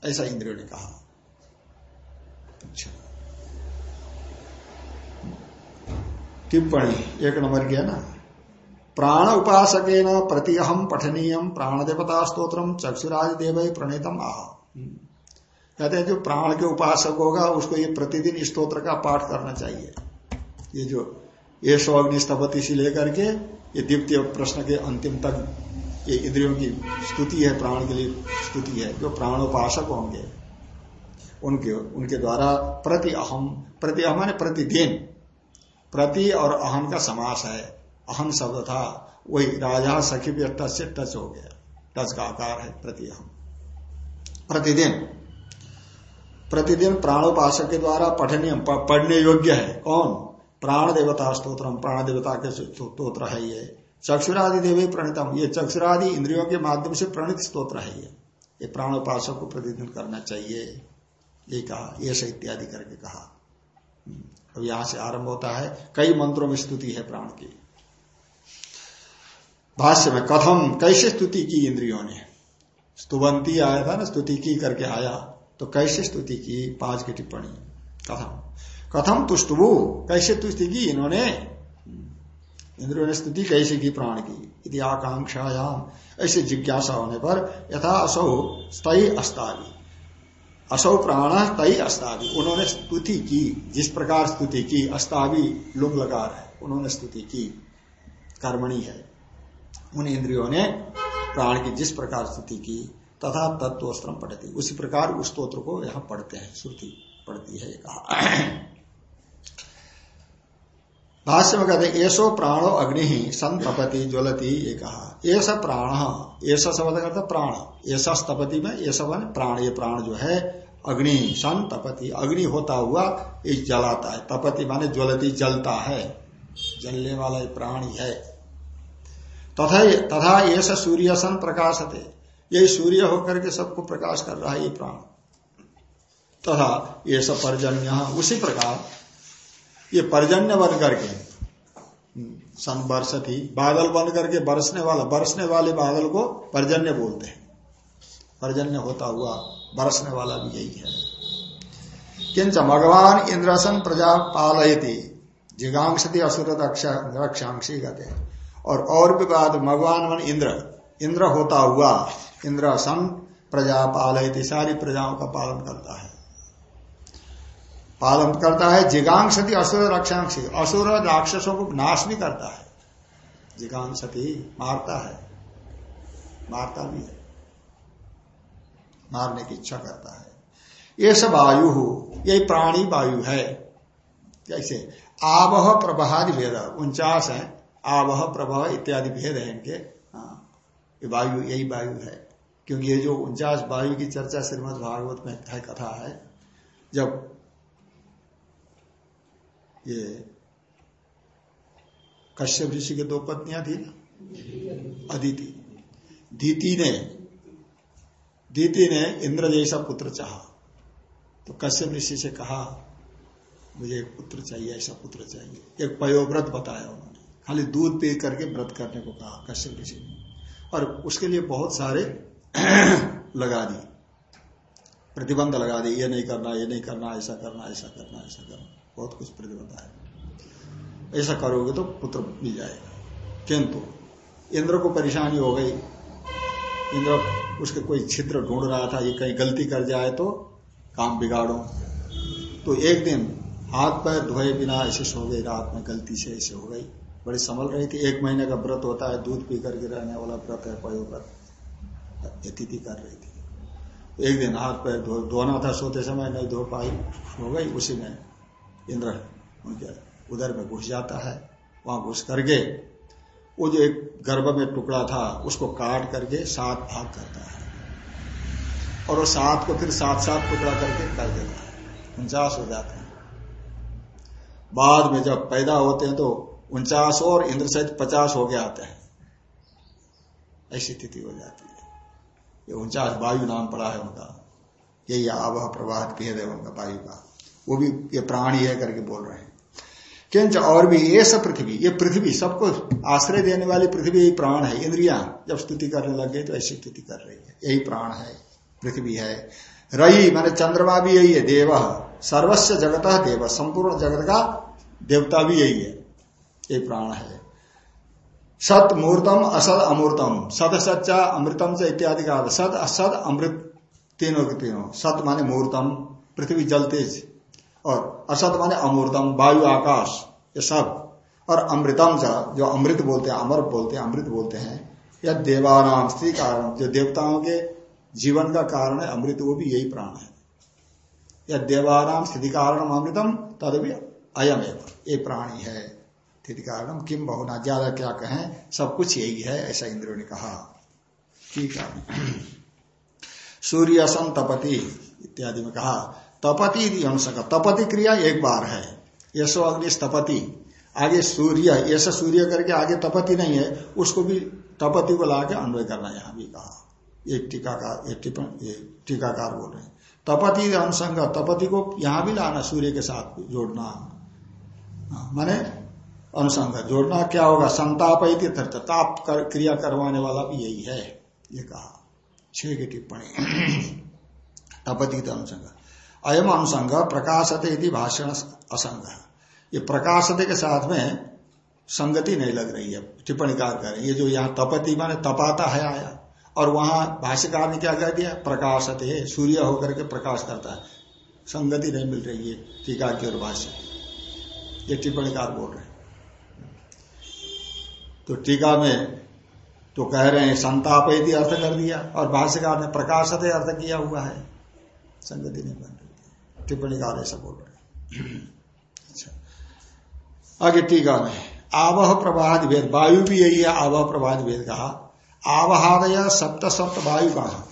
ऐसा इंद्रियों ने कहा। अच्छा। टिप्पणी, एक नंबर की है ना? प्राण उपासक प्रतिहम पठनीय प्राण देवता स्त्रोत्र चक्षुराज देव प्रणीतम आह। कहते हैं जो प्राण के उपासक होगा, उसको ये प्रतिदिन स्त्रोत्र का पाठ करना चाहिए। ये जो ये अग्निस्तपति से लेकर के ये द्वितीय प्रश्न के अंतिम तक ये इंद्रियों की स्तुति है, प्राण के लिए स्तुति है, जो प्राणोपासक होंगे, उनके उनके द्वारा प्रति अहम प्रति अहम प्रतिदिन, प्रति और अहम का समास है। अहम शब्द था। वही राजा सखी भी टच से टच हो गया। टच का आकार है प्रति अहम। प्रतिदिन। प्रतिदिन प्राणोपासक के द्वारा पठनीय पढ़ने योग्य है। कौन? प्राण देवता स्त्रोत्र प्राण देवता के स्त्रोत्र है ये। चक्षुरादि देवी प्रणितम। ये चक्षुरादि इंद्रियों के माध्यम से प्रणित स्त्रोत्र है ये। ये प्राणोपासक को प्रतिदिन करना चाहिए। ये कहा, ये से इत्यादि करके कहा। अब यहाँ से आरंभ होता है। कई मंत्रों में स्तुति है प्राण की। भाष्य में, कथम, कैसे स्तुति की इंद्रियों ने? स्तुवंती आया था ना, स्तुति की करके आया तो कैसे स्तुति की? पाँच की टिप्पणी, कथम। कथम तुष्टु, कैसे तुष्टि की इन्होंने? इंद्रियों ने स्तुति कैसे की? प्राण की। यदि आकांक्षायाम। ऐसे जिज्ञासा होने पर यथा असौ स्तई अस्तावी असौ प्राण तई अस्तावी उन्होंने स्तुति की। जिस प्रकार स्तुति की अस्तावी लुंग लगा है उन्होंने स्तुति की। कर्मणी है। उन इंद्रियों ने प्राण की जिस प्रकार स्तुति की, तथा तत्वस्त्र पढ़ती उसी प्रकार उस स्त्रोत्र को यहाँ पढ़ते हैं। श्रुति पढ़ती है कहा। भाष्य में कहते ऐसो प्राणो अग्नि ही संतपति ज्वलती ये कहा। ऐसा प्राण ऐसा शब्द करता प्राण। ऐसा स्तपति में ऐसा बने प्राण। ये प्राण जो है, अग्नि सन तपति अग्नि होता हुआ ये जलाता है। तपति माने ज्वलती, जलता है। जलने वाला प्राण है। तथा तथा ऐसा सूर्य सन प्रकाशते। यही सूर्य होकर के सबको प्रकाश कर रहा है ये प्राण। तथा ये सब पर्जन्य, उसी प्रकार ये पर्जन्य बन करके, सन वर्ष थी बादल बन करके बरसने वाला, बरसने वाले बादल को पर्जन्य बोलते हैं। पर्जन्य होता हुआ बरसने वाला भी यही है। किंच भगवान इंद्रसन प्रजा पालयती जिगांशति असुर रक्षांशी कहते और और भी बात भगवान मन इंद्र इंद्र होता हुआ, इंद्र सन प्रजा पालयती सारी प्रजाओं का पालन करता है। पालन करता है जिगांशति असुर रक्षांशी, असुर राक्षसों को नाश भी करता है। जिगांशति मारता है, मारता भी है, मारने की इच्छा करता है। ये सब वायु यही प्राणी वायु है। कैसे आवह प्रभादि भेद उनचास है। आवह, प्रभाव इत्यादि भेद है इनके हाँ वायु, यही वायु है। क्योंकि ये जो उनचास वायु की चर्चा श्रीमद भागवत में है, कथा है, जब ये कश्यप ऋषि के दो पत्नियाँ थी ना, अदिति। दीति ने दीति ने इंद्र जैसा पुत्र चाहा। तो कश्यप ऋषि से कहा, मुझे एक पुत्र चाहिए, ऐसा पुत्र चाहिए। एक पयोव्रत बताया खाली दूध पी करके व्रत करने को कहा, कश्यप ऋषि ने। और उसके लिए बहुत सारे लगा दी प्रतिबंध लगा दी ये नहीं करना, ये नहीं करना, ऐसा करना ऐसा करना ऐसा करना। बहुत कुछ प्रतिबंध है। ऐसा करोगे तो पुत्र मिल जाएगा। किंतु इंद्र को परेशानी हो गई। इंद्र उसके कोई छिद्र ढूंढ रहा था, ये कहीं गलती कर जाए तो काम बिगाड़ो। तो एक दिन हाथ पैर धोए बिना ऐसे सो गई, रात में गलती से ऐसे हो गई। बड़ी संभल रही थी एक महीने का व्रत होता है, दूध पी करके रहने वाला व्रत है, पयो व्रत। तिथि कर रही थी। एक दिन हाथ पैर धोना था, सोते समय नहीं धो पाई हो गई, उसी में इंद्र उनके उधर में घुस जाता है, वहाँ घुस करके वो जो एक गर्भ में टुकड़ा था, उसको काट करके सात भाग करता है। और वो सात को फिर सात सात टुकड़ा करके कर देता है। उनचास हो जाते हैं। बाद में जब पैदा होते हैं तो उनचास और इंद्र सहित पचास हो गया आते हैं। ऐसी स्थिति हो जाती है। ये उनचास वायु नाम पड़ा है उनका। यही आबह प्रवाह भेद है उनका वायु का। वो भी ये प्राणी है करके बोल रहे हैं। किंच और भी ये सब पृथ्वी, ये पृथ्वी सबको आश्रय देने वाली पृथ्वी यही प्राण है। इंद्रिया जब स्तुति करने लग गई तो ऐसी स्तुति कर रही है। यही प्राण है, पृथ्वी है। रही माने चंद्रमा भी यही है, देव। सर्वस्व जगत देव। संपूर्ण जगत का देवता भी यही है। ये प्राण है। सत मूर्तम असद अमूर्तम। सत सच्चा, अमृतम से इत्यादि का सद असद अमृत तीनों के तीनों। सत माने मूर्तम, पृथ्वी जल तेज। और असत माने अमूर्तम, वायु, आकाश, ये सब। और अमृतम जो अमृत बोलते हैं, अमर बोलते हैं, अमृत बोलते हैं, या देवानाम स्त्री कारण। जो देवताओं के जीवन का कारण है, अमृत वो भी यही प्राण है। या देवानाम स्थिति कारण अमृतम तद भी अयम एवं ये प्राणी है। स्थिति कारण किम बहुना? ज़्यादा क्या कहें? सब कुछ यही है ऐसा इंद्र ने कहा। ठीक है। सूर्य सन तपति इत्यादि में कहा तपति अंश का तपति क्रिया एक बार है। यशो अग्नि तपति। आगे सूर्य ऐसा सूर्य करके आगे तपति नहीं है उसको भी तपति को लाके अन्वय करना यहाँ भी कहा। एक टीकाकार एक टिप्पण टीकाकार बोल रहे हैं। तपति अनुसंग तपति को यहाँ भी लाना सूर्य के साथ जोड़ना। हाँ, माने अनुसंग जोड़ना क्या होगा? संताप ताप कर, क्रिया करवाने वाला भी यही है ये कहा। छह की टिप्पणी। तपति अनुसंग। अयम अनुसंग प्रकाशते भाषण असंग। ये प्रकाशते के साथ में संगति नहीं लग रही है। टिप्पणी कार ये जो यहाँ तपति माने तपाता है आया और वहाँ भाष्यकार ने क्या कह दिया? प्रकाशते सूर्य होकर के प्रकाश करता है। संगति नहीं मिल रही है टीका की और भाष्य। ये टिप्पणीकार बोल रहे तो टीका में तो कह रहे हैं, संताप अर्थ कर दिया, और भाष्यकार ने प्रकाशत अर्थ किया हुआ है। संगति नहीं बन रही टिप्पणी कार ऐसा बोल रहे अच्छा। आगे टीका में, आवह प्रभात भेद, वायु भी यही है, आवह प्रभात भेद कहा, आवहादय सप्त सप्त वायु कहा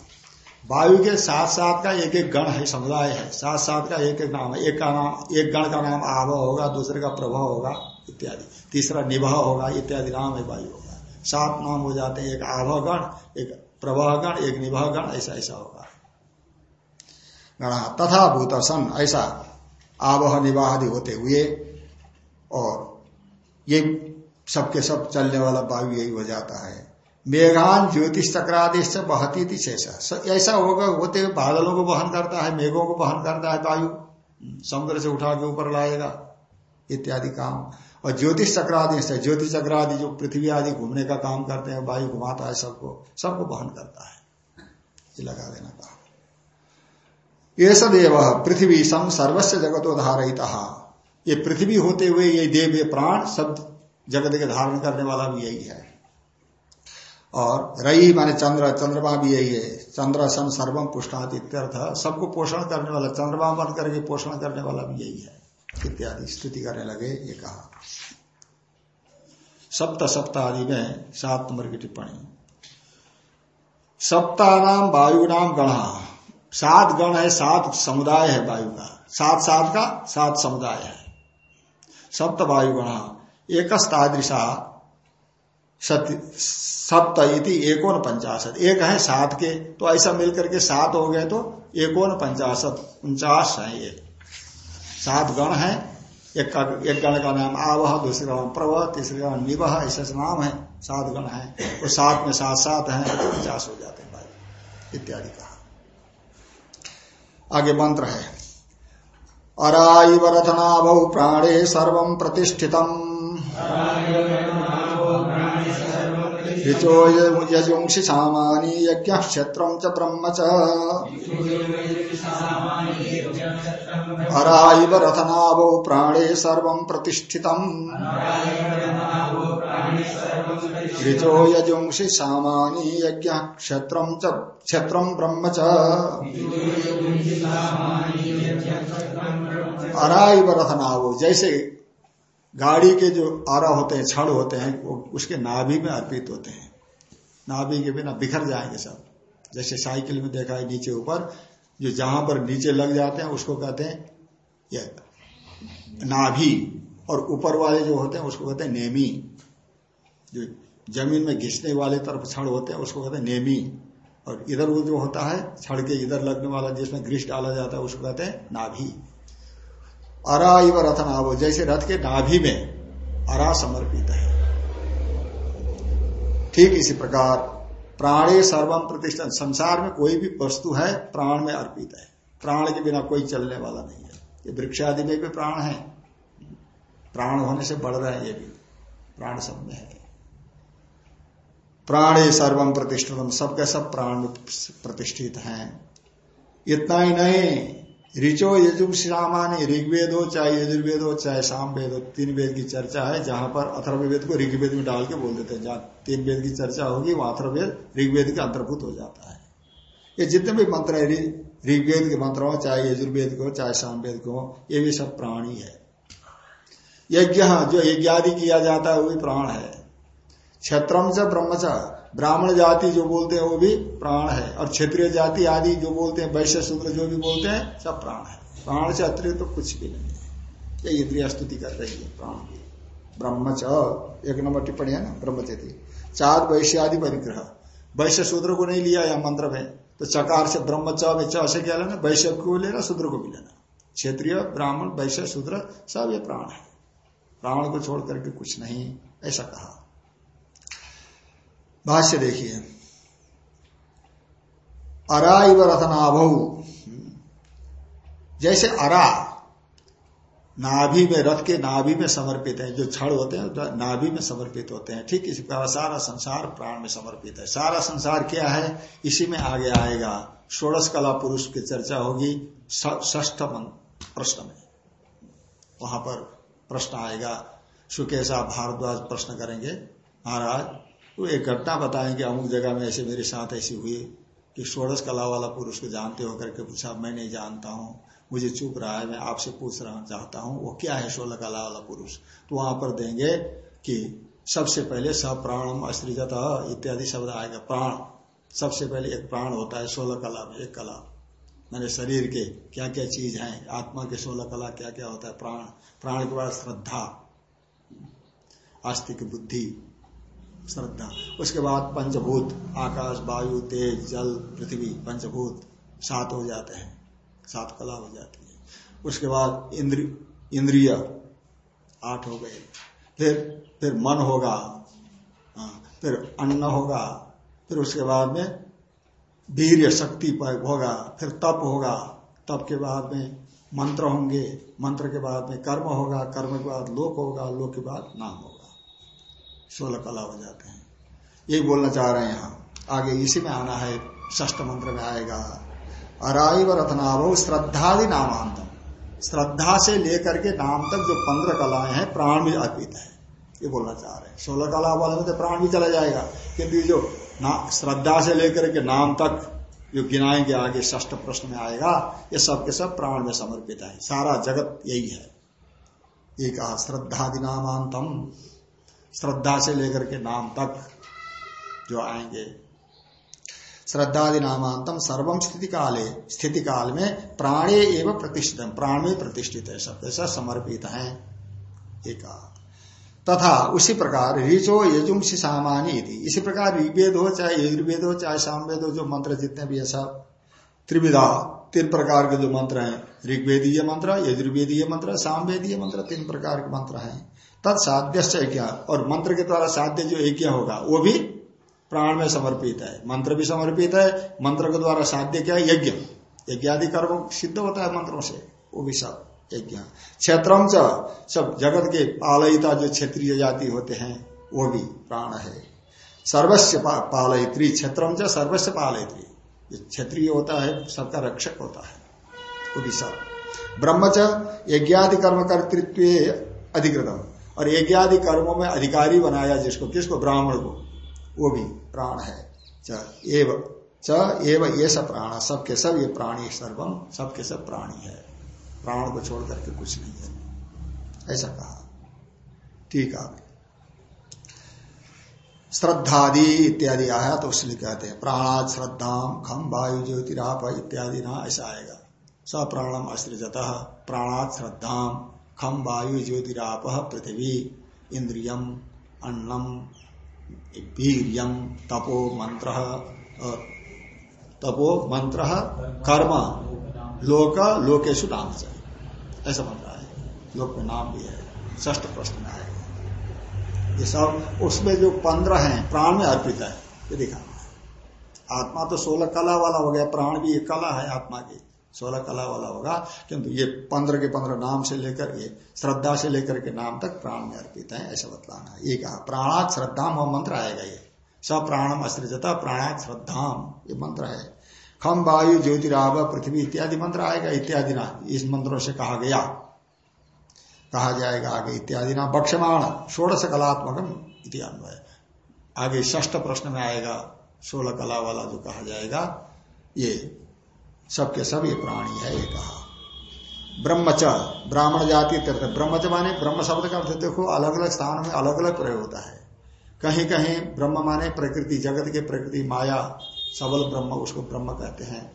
वायु के साथ साथ का एक एक गण है, समुदाय है। साथ साथ का एक एक नाम है। एक का नाम, एक गण का नाम आव होगा, दूसरे का प्रभाव होगा, इत्यादि। तीसरा निभा होगा, इत्यादि नाम है वायु होगा सात नाम हो जाते हैं। एक आभ गण, एक प्रवाह गण, एक निभा गण, ऐसा ऐसा होगा। गणा तथा भूतसन ऐसा आवह निवाह आदि होते हुए और ये सबके सब चलने वाला वायु यही हो जाता है। मेघान ज्योतिष चक्रादेश बहती थी शेषा ऐसा होगा, होते बादलों को वहन करता है, मेघों को वहन करता है, वायु, समुद्र से उठा के ऊपर लाएगा, इत्यादि काम। और ज्योतिष चक्रादेश से ज्योतिष चक्रादि जो पृथ्वी आदि घूमने का काम करते हैं, वायु घुमाता है सबको सबको वहन करता है। ये लगा देना कहा ये सदैव पृथ्वी सम सर्वस्व जगतोधारित ये पृथ्वी होते हुए ये देव ये प्राण सब जगत के धारण करने वाला भी यही है। और रई माने चंद्र, चंद्रमा भी यही है। चंद्र सन सर्वम पुष्णात इत्यर्थ। सबको पोषण करने वाला, चंद्रमा बन करके पोषण करने वाला भी यही है। इत्यादि स्तुति करने लगे, ये कहा। सप्त सप्तादि में सात नंबर की टिप्पणी। सप्ताह नाम वायु नाम गण। सात गण है, सात समुदाय है वायु का। सात सात का, सात समुदाय है। सप्त वायु गण एक सप्त इति एकोन पंचाशत। एक है सात के तो ऐसा मिलकर के सात हो गए तो एकोन पंचाशत, उनचास है ये। सात गण है, एक का, एक गण का नाम आवह, दूसरे का नाम प्रवह, तीसरे का नाम निवह, ऐसे नाम है, सात गण है। और सात में सात सात है तो उनचास हो जाते हैं भाई, इत्यादि कहा। आगे मंत्र है, अराइव रथनाभौ प्राणे सर्व प्रतिष्ठितम। ऋचो यजुंसि सामानी यज्ञ क्षेत्र च ब्रह्म च। रथनाभो प्राणे सर्व प्रतिष्ठित ऋचो यजुंसि सामानी यज्ञ क्षेत्र क्षेत्र ब्रह्म च। हरा इव रथनाभो जैसे गाड़ी के जो आरा होते हैं छड़ होते हैं, वो उसके नाभि में अर्पित होते हैं। नाभि के बिना बिखर जाएँगे सब। जैसे साइकिल में देखा है नीचे ऊपर, जो जहाँ पर नीचे लग जाते हैं, उसको कहते हैं, ये नाभि। और ऊपर वाले जो होते हैं, उसको कहते हैं नेमी। जो ज़मीन में घिसने वाले तरफ़ छड़ होते हैं, उसको कहते हैं नेमी। और इधर वो जो होता है छड़ के इधर लगने वाला जिसमें ग्रीस डाला जाता है, उसको कहते हैं नाभि। अरा इव रथनावो जैसे रथ के नाभि में अरा समर्पित है। ठीक इसी प्रकार, प्राणे सर्वम प्रतिष्ठा संसार में कोई भी वस्तु है, प्राण में अर्पित है। प्राण के बिना कोई चलने वाला नहीं है। ये वृक्ष आदि में भी प्राण है। प्राण होने से बढ़ रहे हैं ये भी। प्राण सब में है। प्राणे सर्वम प्रतिष्ठित सबके सब प्राण प्रतिष्ठित हैं। इतना ही नहीं ऋचो सामान्य ऋग्वेद हो चाहे यजुर्वेद हो चाहे साम वेद हो तीन वेद की चर्चा है जहाँ पर अथर्ववेद को ऋग्वेद में डाल के बोल देते हैं। जहाँ तीन वेद की चर्चा होगी, वहाँ अथर्ववेद ऋग्वेद के अंतर्भूत हो जाता है। ये जितने भी मंत्र है ऋग्वेद के मंत्र हो, चाहे यजुर्वेद के चाहे सामवेद के हो, ये भी सब प्राणी है। यज्ञ, जो यज्ञ आदि किया जाता है, वो भी प्राण है। क्षेत्रम से ब्रह्मचार ब्राह्मण जाति जो बोलते हैं वो भी प्राण है, और क्षेत्रीय जाति आदि जो बोलते हैं, वैश्य शूद्र जो भी बोलते हैं, सब प्राण है। प्राण से अतिरिक्त तो कुछ भी नहीं है। ये इंद्रिया स्तुति कर रही है, प्राण की। ब्रह्म एक नंबर टिप्पणी है ना ब्रह्मचेती चार वैश्य आदि परिग्रह। वैश्य शूद्र को नहीं लिया यह मंत्र में तो चकार से ब्रह्म च में च से क्या लेना? वैश्य को लेना, शूद्र को भी लेना। क्षेत्रीय, ब्राह्मण, वैश्य, शूद्र, सब ये प्राण है। प्राण को छोड़ करके कुछ नहीं, ऐसा कहा। भाष्य देखिए। अरा इव रथनाभ। जैसे अरा नाभि में, रथ के नाभि में समर्पित है, जो छड़ होते हैं तो नाभि में समर्पित होते हैं। ठीक इसी प्रकार सारा संसार प्राण में समर्पित है। सारा संसार क्या है? इसी में आगे आएगा। षोड़श कला पुरुष की चर्चा होगी। ष्ठ प्रश्न में। वहाँ पर प्रश्न आएगा। सुकेशा, भारद्वाज प्रश्न करेंगे। महाराज तो एक घटना बताएँगे अमुक जगह में ऐसे मेरे साथ ऐसी हुई कि षोड़श कला वाला पुरुष को जानते हो करके पूछा, मैं नहीं जानता हूँ, मुझे चुप रहा है, मैं आपसे पूछ रहा, चाहता हूँ, वो क्या है सोलह कला वाला पुरुष? तो वहाँ पर देंगे कि सबसे पहले सब प्राणम अस्त्रिजत इत्यादि शब्द आएगा। प्राण, सबसे पहले एक प्राण होता है सोलह कला में, एक कला। मैंने शरीर के क्या क्या चीज़ है, आत्मा के सोलह कला क्या क्या होता है? प्राण प्राण के बाद श्रद्धा, आस्तिक बुद्धि। श्रद्धा। उसके बाद पंचभूत आकाश वायु तेज जल पृथ्वी पंचभूत सात हो जाते हैं। सात कला हो जाती है। उसके बाद इंद्र इंद्रिय आठ हो गए। फिर फिर मन होगा हाँ, फिर अन्न होगा फिर उसके बाद में वीर शक्ति होगा फिर तप होगा। तप के बाद में मंत्र होंगे। मंत्र के बाद में कर्म होगा कर्म के बाद लोक होगा लोक के बाद नाम होगा। सोलह कला हो जाते हैं। यही बोलना चाह रहे हैं यहाँ। आगे इसी में आना है ष्ठ मंत्र में आएगा। अराइव रत्नाभ श्रद्धादि नामांतम श्रद्धा से लेकर के नाम तक जो पंद्रह कलाएँ हैं, प्राण भी अर्पित है। ये बोलना चाह रहे हैं। सोलह कला वाले तो प्राण भी चला जाएगा। किंतु जो श्रद्धा से लेकर के नाम तक जो गिनाएँगे आगे ष्ठ प्रश्न में आएगा, ये सब के सब प्राण में समर्पित है। सारा जगत यही है। ये कहा, श्रद्धादि नामांतम श्रद्धा से लेकर के नाम तक जो आएँगे। श्रद्धादि नामांतम सर्वम स्थिति काले स्थिति काल में प्राणे एवं प्रतिष्ठित, प्राण में प्रतिष्ठित है सब, ऐसा समर्पित है। एक तथा उसी प्रकार ऋचो यजुंसी सामानी इसी प्रकार ऋग्वेद हो चाहे यजुर्वेद हो चाहे सामवेद हो जो मंत्र जितने भी सब, त्रिविधा, तीन प्रकार के जो मंत्र हैं, ऋग्वेदीय मंत्र, यजुर्वेदीय मंत्र, सामवेदीय मंत्र, तीन प्रकार के मंत्र हैं। तत्साध्य क्या और मंत्र के द्वारा साध्य जो यज्ञ होगा, वो भी प्राण में समर्पित है। मंत्र भी समर्पित है, मंत्र के द्वारा साध्य क्या यज्ञ यज्ञ। आदि कर्म सिद्ध होता है मंत्रों से। वो भी सब यज्ञ। क्षेत्रम च, सब जगत के पालयिता जो क्षेत्रीय जाति होते हैं, वो भी प्राण है। सर्वस्व पालयत्री क्षेत्र सर्वस्व पालयत्री। क्षेत्रीय होता है, सबका रक्षक होता है। वो भी सब। ब्रह्मच यज्ञादि कर्म कर्तृत्व अधिकृतम। और यज्ञादि कर्मों में अधिकारी बनाया जिसको, किसको? ब्राह्मण को। वो भी प्राण है। एव ये सब प्राण, सबके सब ये प्राणी सर्वम सबके सब प्राणी है। प्राण को छोड़ करके कुछ नहीं है। ऐसा कहा। ठीक है। श्रद्धादि इत्यादि आया तो उसलिए कहते हैं प्राणाद श्रद्धा खम वायु ज्योतिराप इत्यादि ना ऐसा आएगा। स प्राणम अस्त्रिजत प्राणात श्रद्धा। खम वायु ज्योतिराप पृथ्वी इंद्रियम अन्नम, वीरियम, तपो मंत्र तपो मंत्र कर्म, लोक लोकेशु नाम से ऐसा मंत्र है। लोक में नाम भी है। ष्ट प्रश्न में आएगा ये सब उसमें जो पंद्रह हैं, प्राण में अर्पित है। ये दिखा। आत्मा तो सोलह कला वाला हो गया। प्राण भी एक कला है आत्मा की। सोलह कला वाला होगा, किंतु ये पंद्रह के पंद्रह नाम से लेकर, ये श्रद्धा से लेकर के नाम तक प्राण में अर्पित है, ऐसा बतलाना ये कहा, प्राणात श्रद्धाम वो मंत्र आएगा ये। सब प्राणम असृजता प्राणात श्रद्धाम ये मंत्र है। खम वायु ज्योतिराव पृथ्वी इत्यादि मंत्र आएगा, इत्यादि ना, इस मंत्रों से कहा गया। कहा जाएगा आगे इत्यादि ना बक्षमाण षोड़श कलात्मकम इत्यादि आगे ष्ठ प्रश्न में आएगा, सोलह कला वाला जो कहा जाएगा, ये सबके सब ये प्राणी है, ये कहा। ब्रह्मच, ब्राह्मण जाति तीर्थ ब्रह्मच माने ब्रह्म शब्द का अर्थ देखो अलग अलग स्थान में अलग अलग प्रयोग होता है। कहीं कहीं ब्रह्म माने प्रकृति, जगत के प्रकृति, माया, सबल ब्रह्म, उसको ब्रह्म कहते हैं।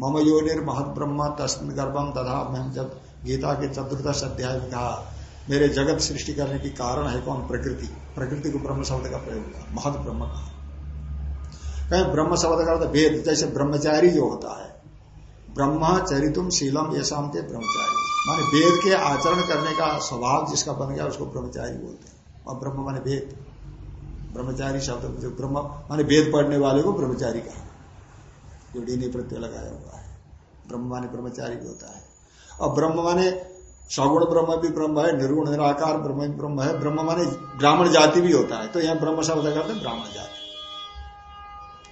मम योनिर महत ब्रह्म, तस्मिन गर्भम तथा मैं जब गीता के चतुर्दश अध्याय में कहा, मेरे जगत सृष्टि करने की कारण है कौन? प्रकृति। प्रकृति को ब्रह्म शब्द का प्रयोग किया महत ब्रह्म कहा। कहीं ब्रह्म शब्द का अर्थ वेद जैसे ब्रह्मचारी जो होता है ब्रह्मचरितुम शीलम, ये के ब्रह्मचारी। माने वेद के आचरण करने का स्वभाव जिसका बन गया, उसको ब्रह्मचारी बोलते हैं। और ब्रह्म माने वेद। ब्रह्मचारी शब्द, जो ब्रह्म माने वेद पढ़ने वाले को ब्रह्मचारी कहा जो डीने प्रत्यय लगाया हुआ है। ब्रह्म माने ब्रह्मचारी भी होता है। और ब्रह्म माने सगुण ब्रह्म भी ब्रह्म है, निर्गुण, निराकार ब्रह्म भी ब्रह्म है। ब्रह्म माने ब्राह्मण जाति भी होता है। तो यहाँ ब्रह्म शब्द करते ब्राह्मण जाति।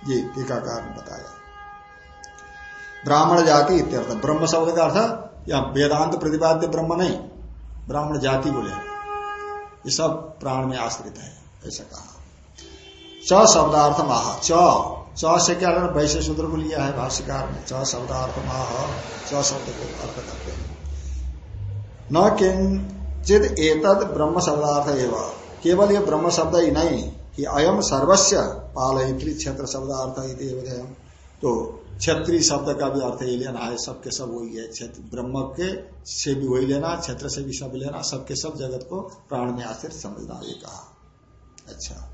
जी टीकाकार ने बताया। ब्राह्मण जाति इत्यर्थ। ब्रह्म शब्द का अर्थ, या वेदांत प्रतिपाद्य ब्रह्म नहीं, ब्राह्मण जाति बोले। ये सब प्राण में आश्रित है, ऐसा कहा। च शब्दार्थ माह च च से क्या वैश्य सूत्र को लिया है भाष्यकार में च शब्दार्थ माह च शब्द को अर्थ करते हैं। न किंचित एतद ब्रह्म शब्दार्थ एवं। केवल ये ब्रह्म शब्द ही नहीं कि अयम सर्वस्व पालयित्री क्षेत्र शब्दार्थ तो क्षत्रिय शब्द का भी अर्थ ही लेना है, सबके सब वही है, क्षेत्र, ब्रह्म के से भी वही लेना, क्षेत्र से भी सब लेना, सबके सब जगत को प्राण में आश्रित समझना, ये कहा। अच्छा।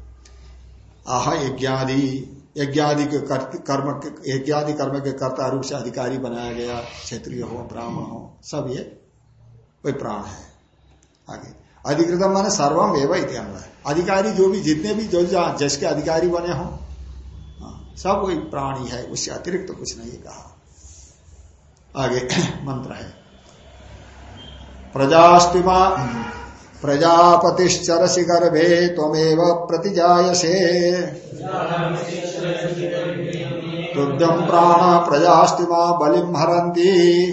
आह, यज्ञादि यज्ञादि के कर्म यज्ञादि कर्म के कर्ता रूप से अधिकारी बनाया गया, क्षेत्रीय हो, ब्राह्मण हो, सब ये वही प्राण है। आगे। अधिकृतम माने सर्वम एवं इतिहान अधिकारी जो भी, जितने भी जो जिसके अधिकारी बने हों सब वही प्राणी है, उससे अतिरिक्त तो कुछ नहीं कहा। आगे, मंत्र है। प्रजास्तिमा प्रजापतिश्चरसि गर्भे त्वमेव प्रतिजायसे। दुग्धम प्राण प्रजास्तिमा बलिम हरती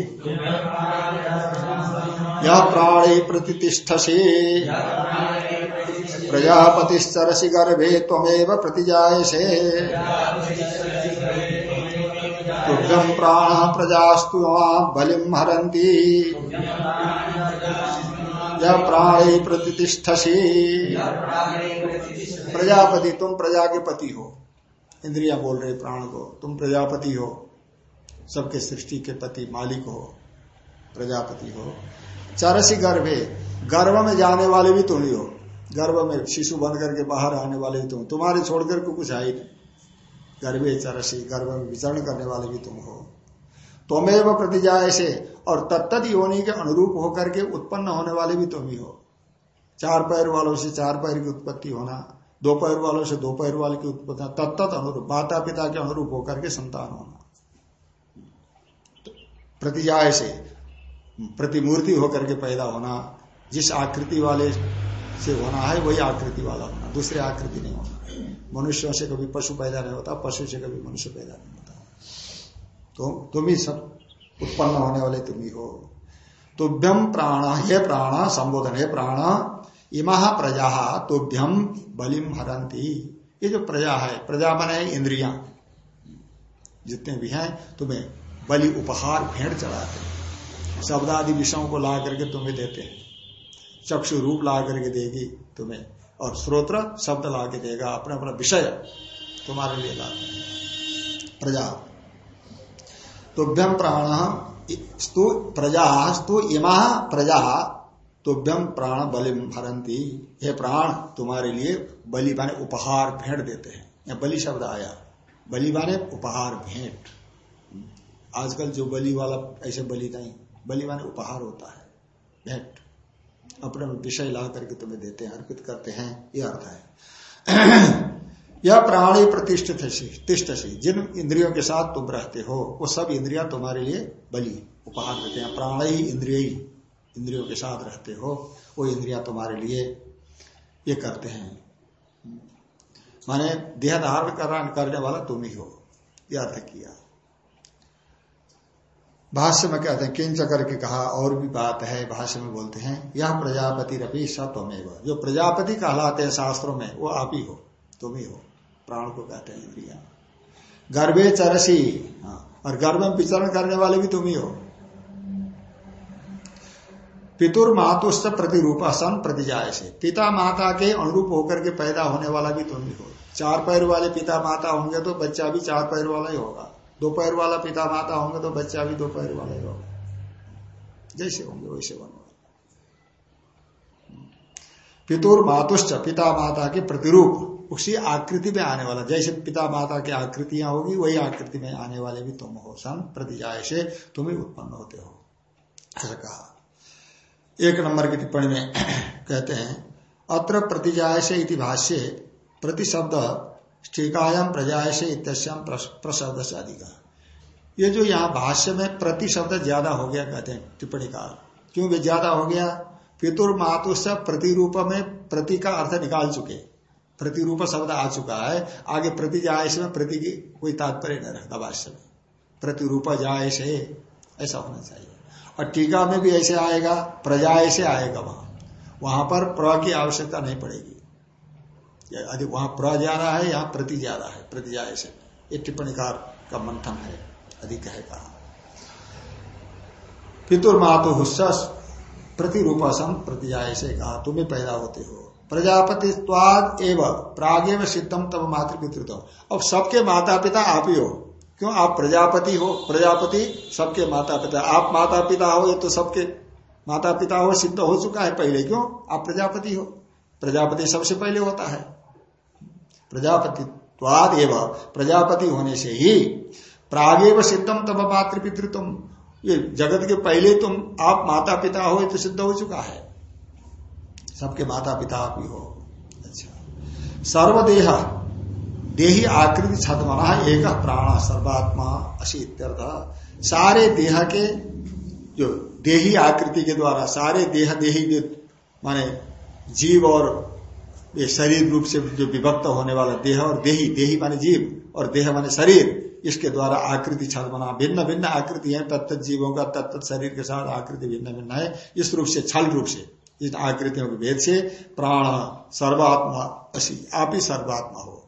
यह प्राणी प्रतिष्ठसी प्रजापतिश्चरसि गर्भे त्वमेव प्रतिजायसे। तुभ्यम प्राण प्रजास्तु बलिम हरती यह प्राणी प्रतिष्ठसी प्रजापति, तुम प्रजा के पति हो। इंद्रिया बोल रहे प्राण को, तुम प्रजापति हो। सबके सृष्टि के पति मालिक हो। प्रजापति हो। चरसी गर्भे गर्भ में जाने वाले भी तुम ही हो। गर्भ में शिशु बन करके बाहर आने वाले भी तुम। तुम्हारे छोड़कर को कुछ ही नहीं। गर्भे चरसी गर्भ में विचरण करने वाले भी तुम हो। तुमेव प्रतिजाय से और तत्त योनि के अनुरूप होकर के उत्पन्न होने वाले भी तुम ही हो। चार पैर वालों से चार पैर की उत्पत्ति होना, दो पैर वालों से दो पैर वाले की उत्पत्ति तत्त अनुरूप माता पिता के अनुरूप होकर के संतान होना। प्रतिजाय से प्रतिमूर्ति होकर के पैदा होना, जिस आकृति वाले से होना है, वही आकृति वाला होना, दूसरे आकृति नहीं होना। मनुष्यों से कभी पशु पैदा नहीं होता, पशु से कभी मनुष्य पैदा नहीं होता। तो तुम ही सब उत्पन्न होने वाले तुम ही हो। तुभ्यम प्राण, हे प्राण, संबोधन, हे प्राण, इमा प्रजा तुभ्यम बलिम हरंती ये जो प्रजा है, प्रजा बने इंद्रिया, जितने भी हैं, तुम्हें बलि, उपहार, भेंट चढ़ाते शब्द आदि विषयों को ला करके तुम्हें देते हैं। चक्षु रूप ला करके देगी तुम्हें, और स्रोत्र शब्द ला के देगा, अपना अपना विषय तुम्हारे लिए लाते प्रजा। तुभ्यम प्राण स्तु प्रजा, स्तु इमा प्रजा तुभ्यम प्राण बलि भरंती हे प्राण, तुम्हारे लिए बलि माने उपहार भेंट देते हैं। या बलि शब्द आया। बलि माने उपहार भेंट। आजकल जो बलि वाला, ऐसे बलि नहीं, बलि माने उपहार होता है, भेंट। अपने विषय ला करके तुम्हें देते हैं, अर्पित करते हैं यह अर्थ है। यह प्राणी प्रतिष्ठित तिष्ठसी जिन इंद्रियों के साथ तुम रहते हो, वो सब इंद्रिया तुम्हारे लिए बलि उपहार देते हैं। प्राण ही इंद्रिय, इंद्रियों के साथ रहते हो, वो इंद्रिया तुम्हारे लिए ये करते हैं। माने देह धारण करने वाला तुम ही हो, यह अर्थ किया। भाष्य में कहते हैं, किंच करके कहा, और भी बात है, भाष्य में बोलते हैं, यह प्रजापति रपी सत्वमेव। जो प्रजापति कहलाते हैं शास्त्रों में, वो आप ही हो, तुम ही हो। प्राण को कहते हैं इंद्रिया। गर्भे चरसी हाँ और गर्भ में विचरण करने वाले भी तुम ही हो। पितुर मातुस्त प्रतिरूप, सन प्रतिजाय से पिता माता के अनुरूप होकर के पैदा होने वाला भी तुम ही हो। चार पैर वाले पिता माता होंगे तो बच्चा भी चार पैर वाला ही होगा। दो पैर वाला पिता माता होंगे तो बच्चा भी दोपहर वाला ही होगा। जैसे होंगे, वैसे बनो। पितुर मातुश्च, पिता माता के प्रतिरूप, उसी आकृति में आने वाला। जैसे पिता माता की आकृतियाँ होगी, वही आकृति में आने वाले भी तुम हो। सन प्रतिजाय से तुम ही उत्पन्न होते हो। ऐसा कहा। एक नंबर की टिप्पणी में कहते हैं, अत्र प्रतिजाय से इति भाष्य प्रतिशब्द टीकायाम प्रजाय से इत्यम प्रशब्द से अधिक। ये जो यहाँ भाष्य में प्रति शब्द ज़्यादा हो गया कहते हैं, टिप्पणी का। क्योंकि ज़्यादा हो गया? पितुर मातु से प्रतिरूप में प्रति का अर्थ निकाल चुके। प्रतिरूप शब्द आ चुका है। आगे प्रति जाय से में प्रति की कोई तात्पर्य नहीं रखता भाष्य में। प्रतिरूप जाय से ऐसा होना चाहिए। और टीका में भी ऐसे आएगा प्रजाय से आएगा वहाँ। वहाँ पर प्र की आवश्यकता नहीं पड़ेगी। अधिक वहाँ प्र ज़्यादा है, यहाँ प्रति ज़्यादा है प्रतिजाय से। ये टिप्पणीकार का मंथन है, अधिक है कहा। पितुर मातु हुस्स प्रतिरूपसम प्रतिजाय से कहा, तुम्हें पैदा होते हो। प्रजापति स्वाद एवं प्रागेव सिद्धम तब मातृ पितृत्व अब सबके माता पिता आप ही हो। क्यों? आप प्रजापति हो, प्रजापति सबके माता पिता आप माता पिता हो, ये तो सबके माता पिता हो, सिद्ध हो चुका है पहले। क्यों? आप प्रजापति हो। प्रजापति सबसे पहले होता है। प्रजापति प्रजापति होने से ही प्रागेव सिद्धम तब मातृपितृत्व। ये जगत के पहले तुम आप माता पिता हो तो सिद्ध हो चुका है। सबके माता पिता आप ही हो। अच्छा। सर्वदेह, देही आकृति छदमना एक प्राण, सर्वात्मा, अशी सारे देह के, जो देही आकृति के द्वारा, सारे देह देही माने जीव और ये शरीर रूप से जो विभक्त होने वाला देह और देही देही माने जीव और देह माने शरीर, इसके द्वारा आकृति छल बना, भिन्न भिन्न आकृति है, तत्त जीवों का, तत्त शरीर के साथ आकृति भिन्न भिन्न है, इस रूप से, छल रूप से इन आकृतियों के भेद से प्राण, सर्वात्मा, असी, आप ही सर्वात्मा हो।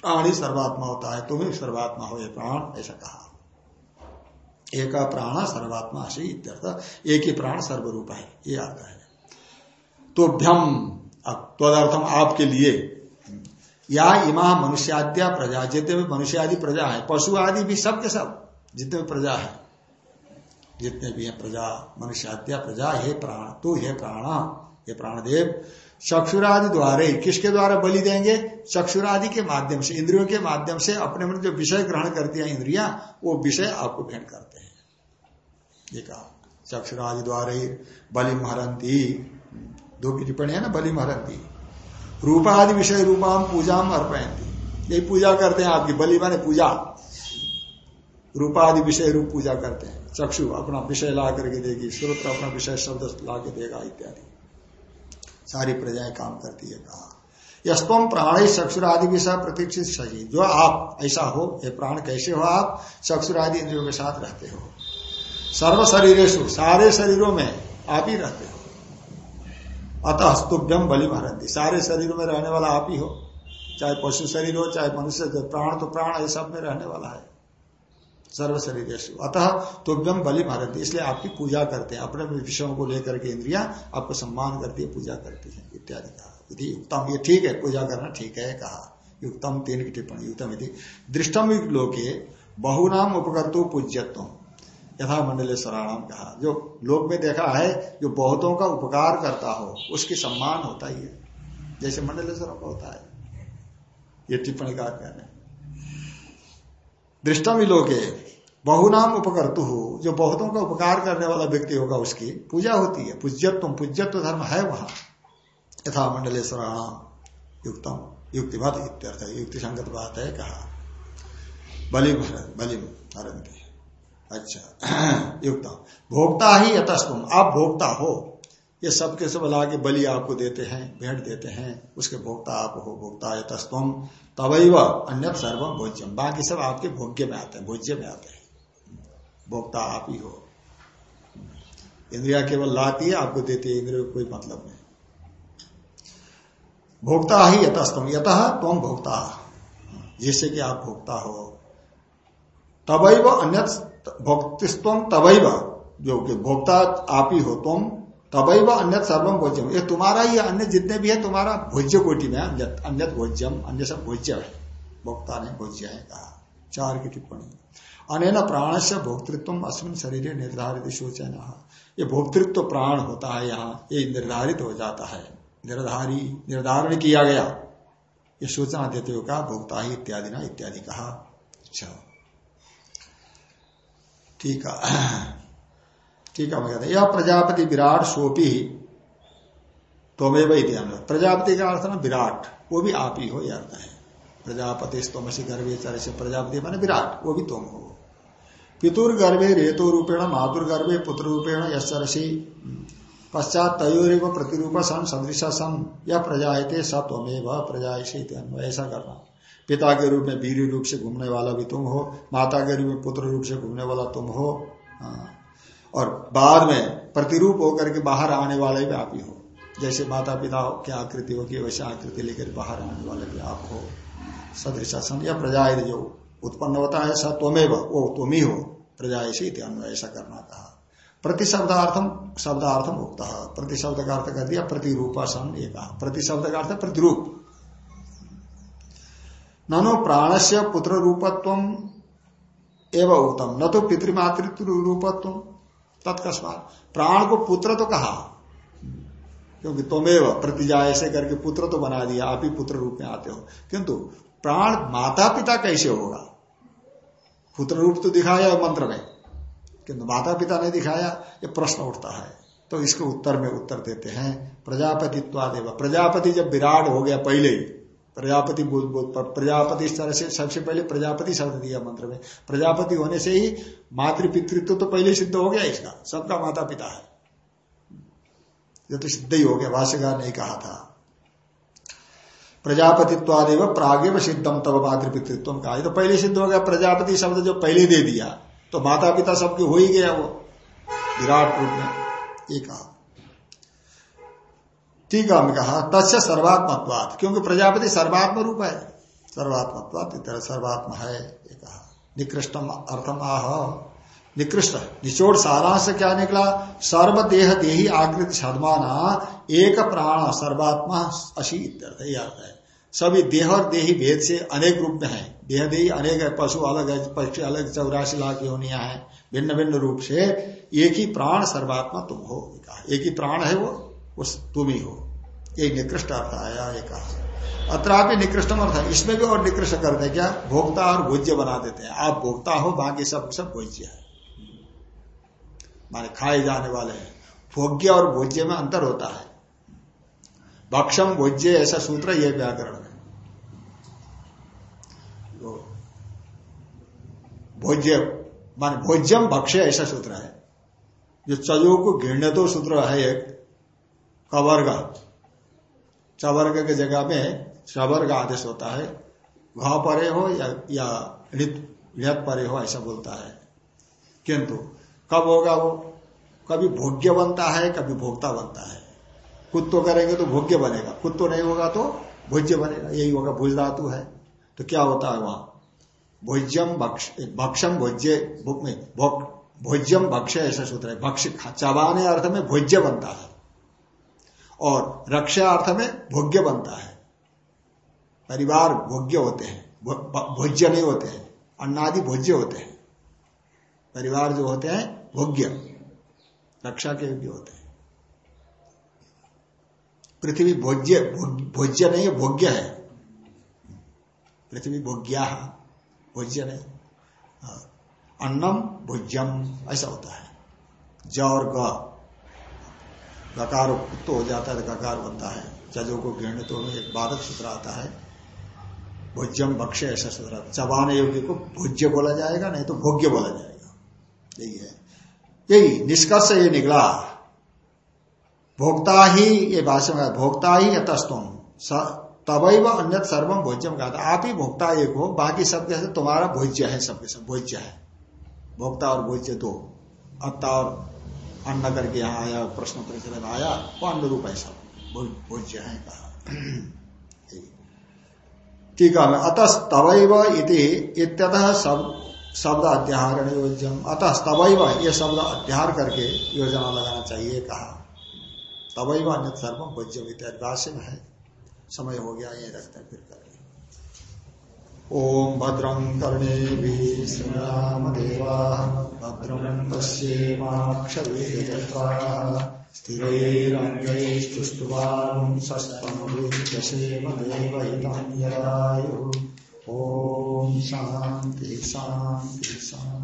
प्राण ही सर्वात्मा होता है, तुम ही सर्वात्मा हो, ये प्राण, ऐसा कहा। एक प्राण सर्वात्मा असी इत्यर्थ, एक ही प्राण सर्वरूप है, ये आता है। तो भ्यम तदर्थम आपके लिए। या इमा मनुष्याद्या प्रजा, जितने भी मनुष्य आदि प्रजा है, पशु आदि भी सब के सब, जितने भी प्रजा है, जितने भी है प्रजा, मनुष्याद्या प्रजा, हे प्राण तो हे प्राण, हे प्राणदेव, चक्षुरादि द्वारे, किसके द्वारा बलि देंगे? चक्षुरादि के माध्यम से, इंद्रियों के माध्यम से अपने मन जो विषय ग्रहण करती है इंद्रिया, वो विषय आपको भेंट करते हैं। ये कहा, चक्षुरादि द्वारे बलि महरंती दो की टिप्पणी है ना, बलि महरंती रूपादि विषय रूपाम पूजाम अर्पयती यही पूजा करते हैं आपकी बलि, माने पूजा। रूपादि विषय रूप पूजा करते हैं। चक्षु अपना विषय ला करके देगी श्रोत्र अपना विषय शब्द ला के देगा, इत्यादि। सारी प्रजाएँ काम करती है, कहा। यस्तम प्राण चक्षुरादि विषय प्रतीक्षित सही। जो आप, ऐसा हो, ये प्राण कैसे हो आप? चक्षुरादि इंद्रियों के साथ रहते हो। सर्व शरीरेशु सारे शरीरों में आप ही रहते हो। अतः स्तुभ्यम बलि महारंती सारे शरीर में रहने वाला आप ही हो। चाहे पशु शरीर हो, चाहे मनुष्य प्राण तो प्राण है सब में रहने वाला है। सर्व शरीर अतः तुभ्यम बलि भारत इसलिए आपकी पूजा करते हैं। अपने विषयों को लेकर के इंद्रिया आपको सम्मान करती है, पूजा करती है, इत्यादि कहा। यदि युक्तम ये ठीक है, पूजा करना ठीक है, कहा। युक्तम तीन की टिप्पणी युक्तम यदि दृष्टम लोके, बहुनाम उपकर्तु पूज्यत्व यथा मंडल शराणाम कहा। जो लोक में देखा है, जो बहुतों का उपकार करता हो, उसकी सम्मान होता ही है। जैसे मंडलेश्वर का होता है। ये टिप्पणी का कह रहे दृष्टम लोके, बहुनाम उपकर्तु हो, जो बहुतों का उपकार करने वाला व्यक्ति होगा उसकी पूजा होती है। पूज्यत्व पूज्यत्व धर्म है वहाँ। यथा मंडलेश्वराणाम युक्तम युक्तिमत इत्यर्थ युक्ति संगत बात है कहा। बलि बलि भरंती अच्छा युक्तम भोक्ता ही यतस्तुम, आप भोक्ता हो। ये सब के सब ला के बलि आपको देते हैं, भेंट देते हैं, उसके भोक्ता आप हो, भोक्ता है तस्तम तबई व अन्य सर्वम भोज्यम बाकी सब आपके भोग्य में आते हैं, भोज्य में आते हैं। भोक्ता आप ही हो। इंद्रिया केवल लाती है, आपको देती है इंद्रिया कोई मतलब नहीं। भोक्ता ही यतस्तम, यत तुम भोक्ता। जिससे कि आप भोक्ता हो। तबई व अन्य भोक्तिस्व तबई जो कि भोक्ता आप ही हो तुम तबई व अन्य सर्वम भोज्यम। ये तुम्हारा ही अन्य जितने भी है, तुम्हारा भोज्य कोटि में अन्य अन्य भोज्यम, अन्य सब भोज्य है। भोक्ता ने भोज्य है, कहा। चार की टिप्पणी। अन प्राण से भोक्तृत्व अस्मिन शरीर निर्धारित सोचन ये भोक्तृत्व प्राण होता है यहाँ, ये निर्धारित हो जाता है। निर्धारी, निर्धारण किया गया। ये सूचना देते हुए कहा, भोक्ता ही इत्यादि ना इत्यादि कहा। अच्छा। ठीक है। ठीक है कहते यह प्रजापति विराट सोपी तोमेव प्रजापति का अर्थ ना, विराट, वो भी आप ही हो, यह अर्थ है। प्रजापति तोमसी गर्भे चर से प्रजापति माने विराट, वो भी तुम हो। पितुर गर्भे रेतो रूपेण मातुर गर्भे पुत्र रूपेण यशरसी पश्चात तयोरिव प्रतिरूप सन सदृश सन यह प्रजायते स त्वमेव, प्रजायसी ऐसा करना पिता के रूप में वीर रूप से घूमने वाला भी तुम हो, माता के रूप में पुत्र रूप से घूमने वाला तुम हो हाँ। और बाद में प्रतिरूप होकर के बाहर आने वाले भी आप ही हो। जैसे माता पिता की आकृति होगी वैसे आकृति लेकर बाहर आने वाले भी आप हो। सदृश या प्रजा जो उत्पन्न होता है स त्वमेव वो तुम ही हो प्रजा ऐसे ऐसा करना कहा। प्रतिशब्दार्थम, शब्दार्थम शब्दार्थम प्रतिशब्द का अर्थ कर दिया, प्रतिरूपा सन ये कहा प्रति शब्द का अर्थ प्रतिरूप। ननो प्राण से पुत्र रूपत्व एवं उत्तम न तो पितृमातृत्व रूपत्व तत्कस्मात प्राण को पुत्र तो कहा। क्योंकि तुमेव प्रतिजा ऐसे करके पुत्र तो बना दिया, आप ही पुत्र रूप में आते हो। किंतु प्राण माता पिता कैसे होगा? पुत्र रूप तो दिखाया मंत्र में। किंतु माता पिता ने दिखाया, ये प्रश्न उठता है। तो इसके उत्तर में उत्तर देते हैं, प्रजापतित्वादेव। प्रजापति जब विराट हो गया पहले ही प्रजापति प्रजापति इस तरह से सबसे पहले प्रजापति शब्द दिया मंत्र में। प्रजापति होने से ही मातृ पितृत्व तो पहले सिद्ध हो गया इसका। सबका माता पिता है। ये तो सिद्ध ही हो गया, भाष्यकार ने कहा था। प्रजापतित्वादेव प्रागेव सिद्धम तब मातृपितृत्व कहा। तो पहले सिद्ध हो गया, प्रजापति शब्द जो पहले दे दिया तो माता पिता सबके हो ही गया वो। विराट रूप में एक कहा। टीका में कहा तस्य सर्वात्मत्वात, क्योंकि प्रजापति सर्वात्म रूप है। सर्वात्मत्वात इतर सर्वात्म है कहा निकृष्टम अर्थम आह। निकृष्ट। निचोड़ सारांश से क्या निकला? सर्व देह देही आकृति सदमाना एक प्राण सर्वात्मा अशी इत्यर्थ अर्थ है। सभी देह और देही भेद से अनेक रूप में है। देह देही अनेक है, पशु अलग है, पक्षी अलग, चौरासी लाख योनिया है भिन्न भिन्न रूप से एक ही प्राण सर्वात्मा तुम हो एक ही प्राण है वो? उस तुम ही। हो ये निकृष्ट अर्थ आया, ये कहा। अत्रापि निकृष्ट अर्थ है। इसमें भी और निकृष्ट करते क्या? भोक्ता और भोज्य बना देते हैं। आप भोक्ता हो, बाकी सब सब भोज्य है। माने खाए जाने वाले हैं। भोग्य और भोज्य में अंतर होता है। भक्षम भोज्य ऐसा सूत्र यह व्याकरण है तो भोज्य, मान भोज्यम भक्ष्य ऐसा सूत्र है। जो चयो को घृण्य तो सूत्र है एक। कवर्ग। चवर्ग के जगह में सवर्ग आदेश होता है। घ परे हो या, या परे हो ऐसा बोलता है। किंतु कब होगा वो? कभी भोग्य बनता है कभी भोक्ता बनता है। कुत्तो करेंगे तो भोग्य बनेगा। कुत्तो नहीं होगा तो भोज्य बनेगा। यही होगा भूज धातु है। तो क्या होता है वहाँ? भोज्यम भक्ष भक्षम भोज्य भोज्यम भक्ष ऐसा सूत्र है। भक्ष चबाने अर्थ में भोज्य बनता है। और रक्षा अर्थ में भोग्य बनता है। परिवार भोग्य होते हैं भोज्य नहीं होते हैं, अन्नादि भोज्य होते हैं। परिवार जो होते हैं, भोग्य, रक्षा के योग्य होते हैं। पृथ्वी भोज्य भोज्य नहीं है, भोग्य है। पृथ्वी भोग्या, भोज्य नहीं। हाँ। अन्नम भोज्यम, ऐसा होता है। ज और ग। गकार तो हो जाता है गकार बनता है। जजों को घेरने तो एक बाधक सूत्र आता है। भोज्यम भक्ष्य ऐसा सूत्र चबाने योग्य को भोज्य बोला जाएगा, नहीं तो भोग्य बोला जाएगा। यही है। यही, निष्कर्ष ये निकला। भोक्ता ही, ये भाषण में भोक्ता ही यतस्तुम। व अन्य सर्वम भोज्यम कहा आप ही भोक्ता एक हो, बाकी सब कैसे तुम्हारा भोज्य है सबके सब भोज्य है। भोक्ता और भोज्य दो। अत्ता और अन्न करके यहाँ आया, प्रश्न परिचय में आया वो अन्न रूप सब भोज्य है कहा। ठीक है, अतः तवैव इति, इत्यतः शब्द अध्याहार योजन अतः तवैव ये शब्द अध्याहार करके योजना लगाना चाहिए कहा। तवैव अन्य सर्व भोज्यम इत्यादि में है। समय हो गया, ये रखते हैं फिर करें ओम भद्रं कर्णे श्रीरामदेवा भद्रं पश्येमाक्षवेदत्वाः स्थिरैरङ्गैस्तुष्टुवांसस्तमभिर्दशेमदेवहितं यदायुः ॐ शान्ति शान्ति शान्ति।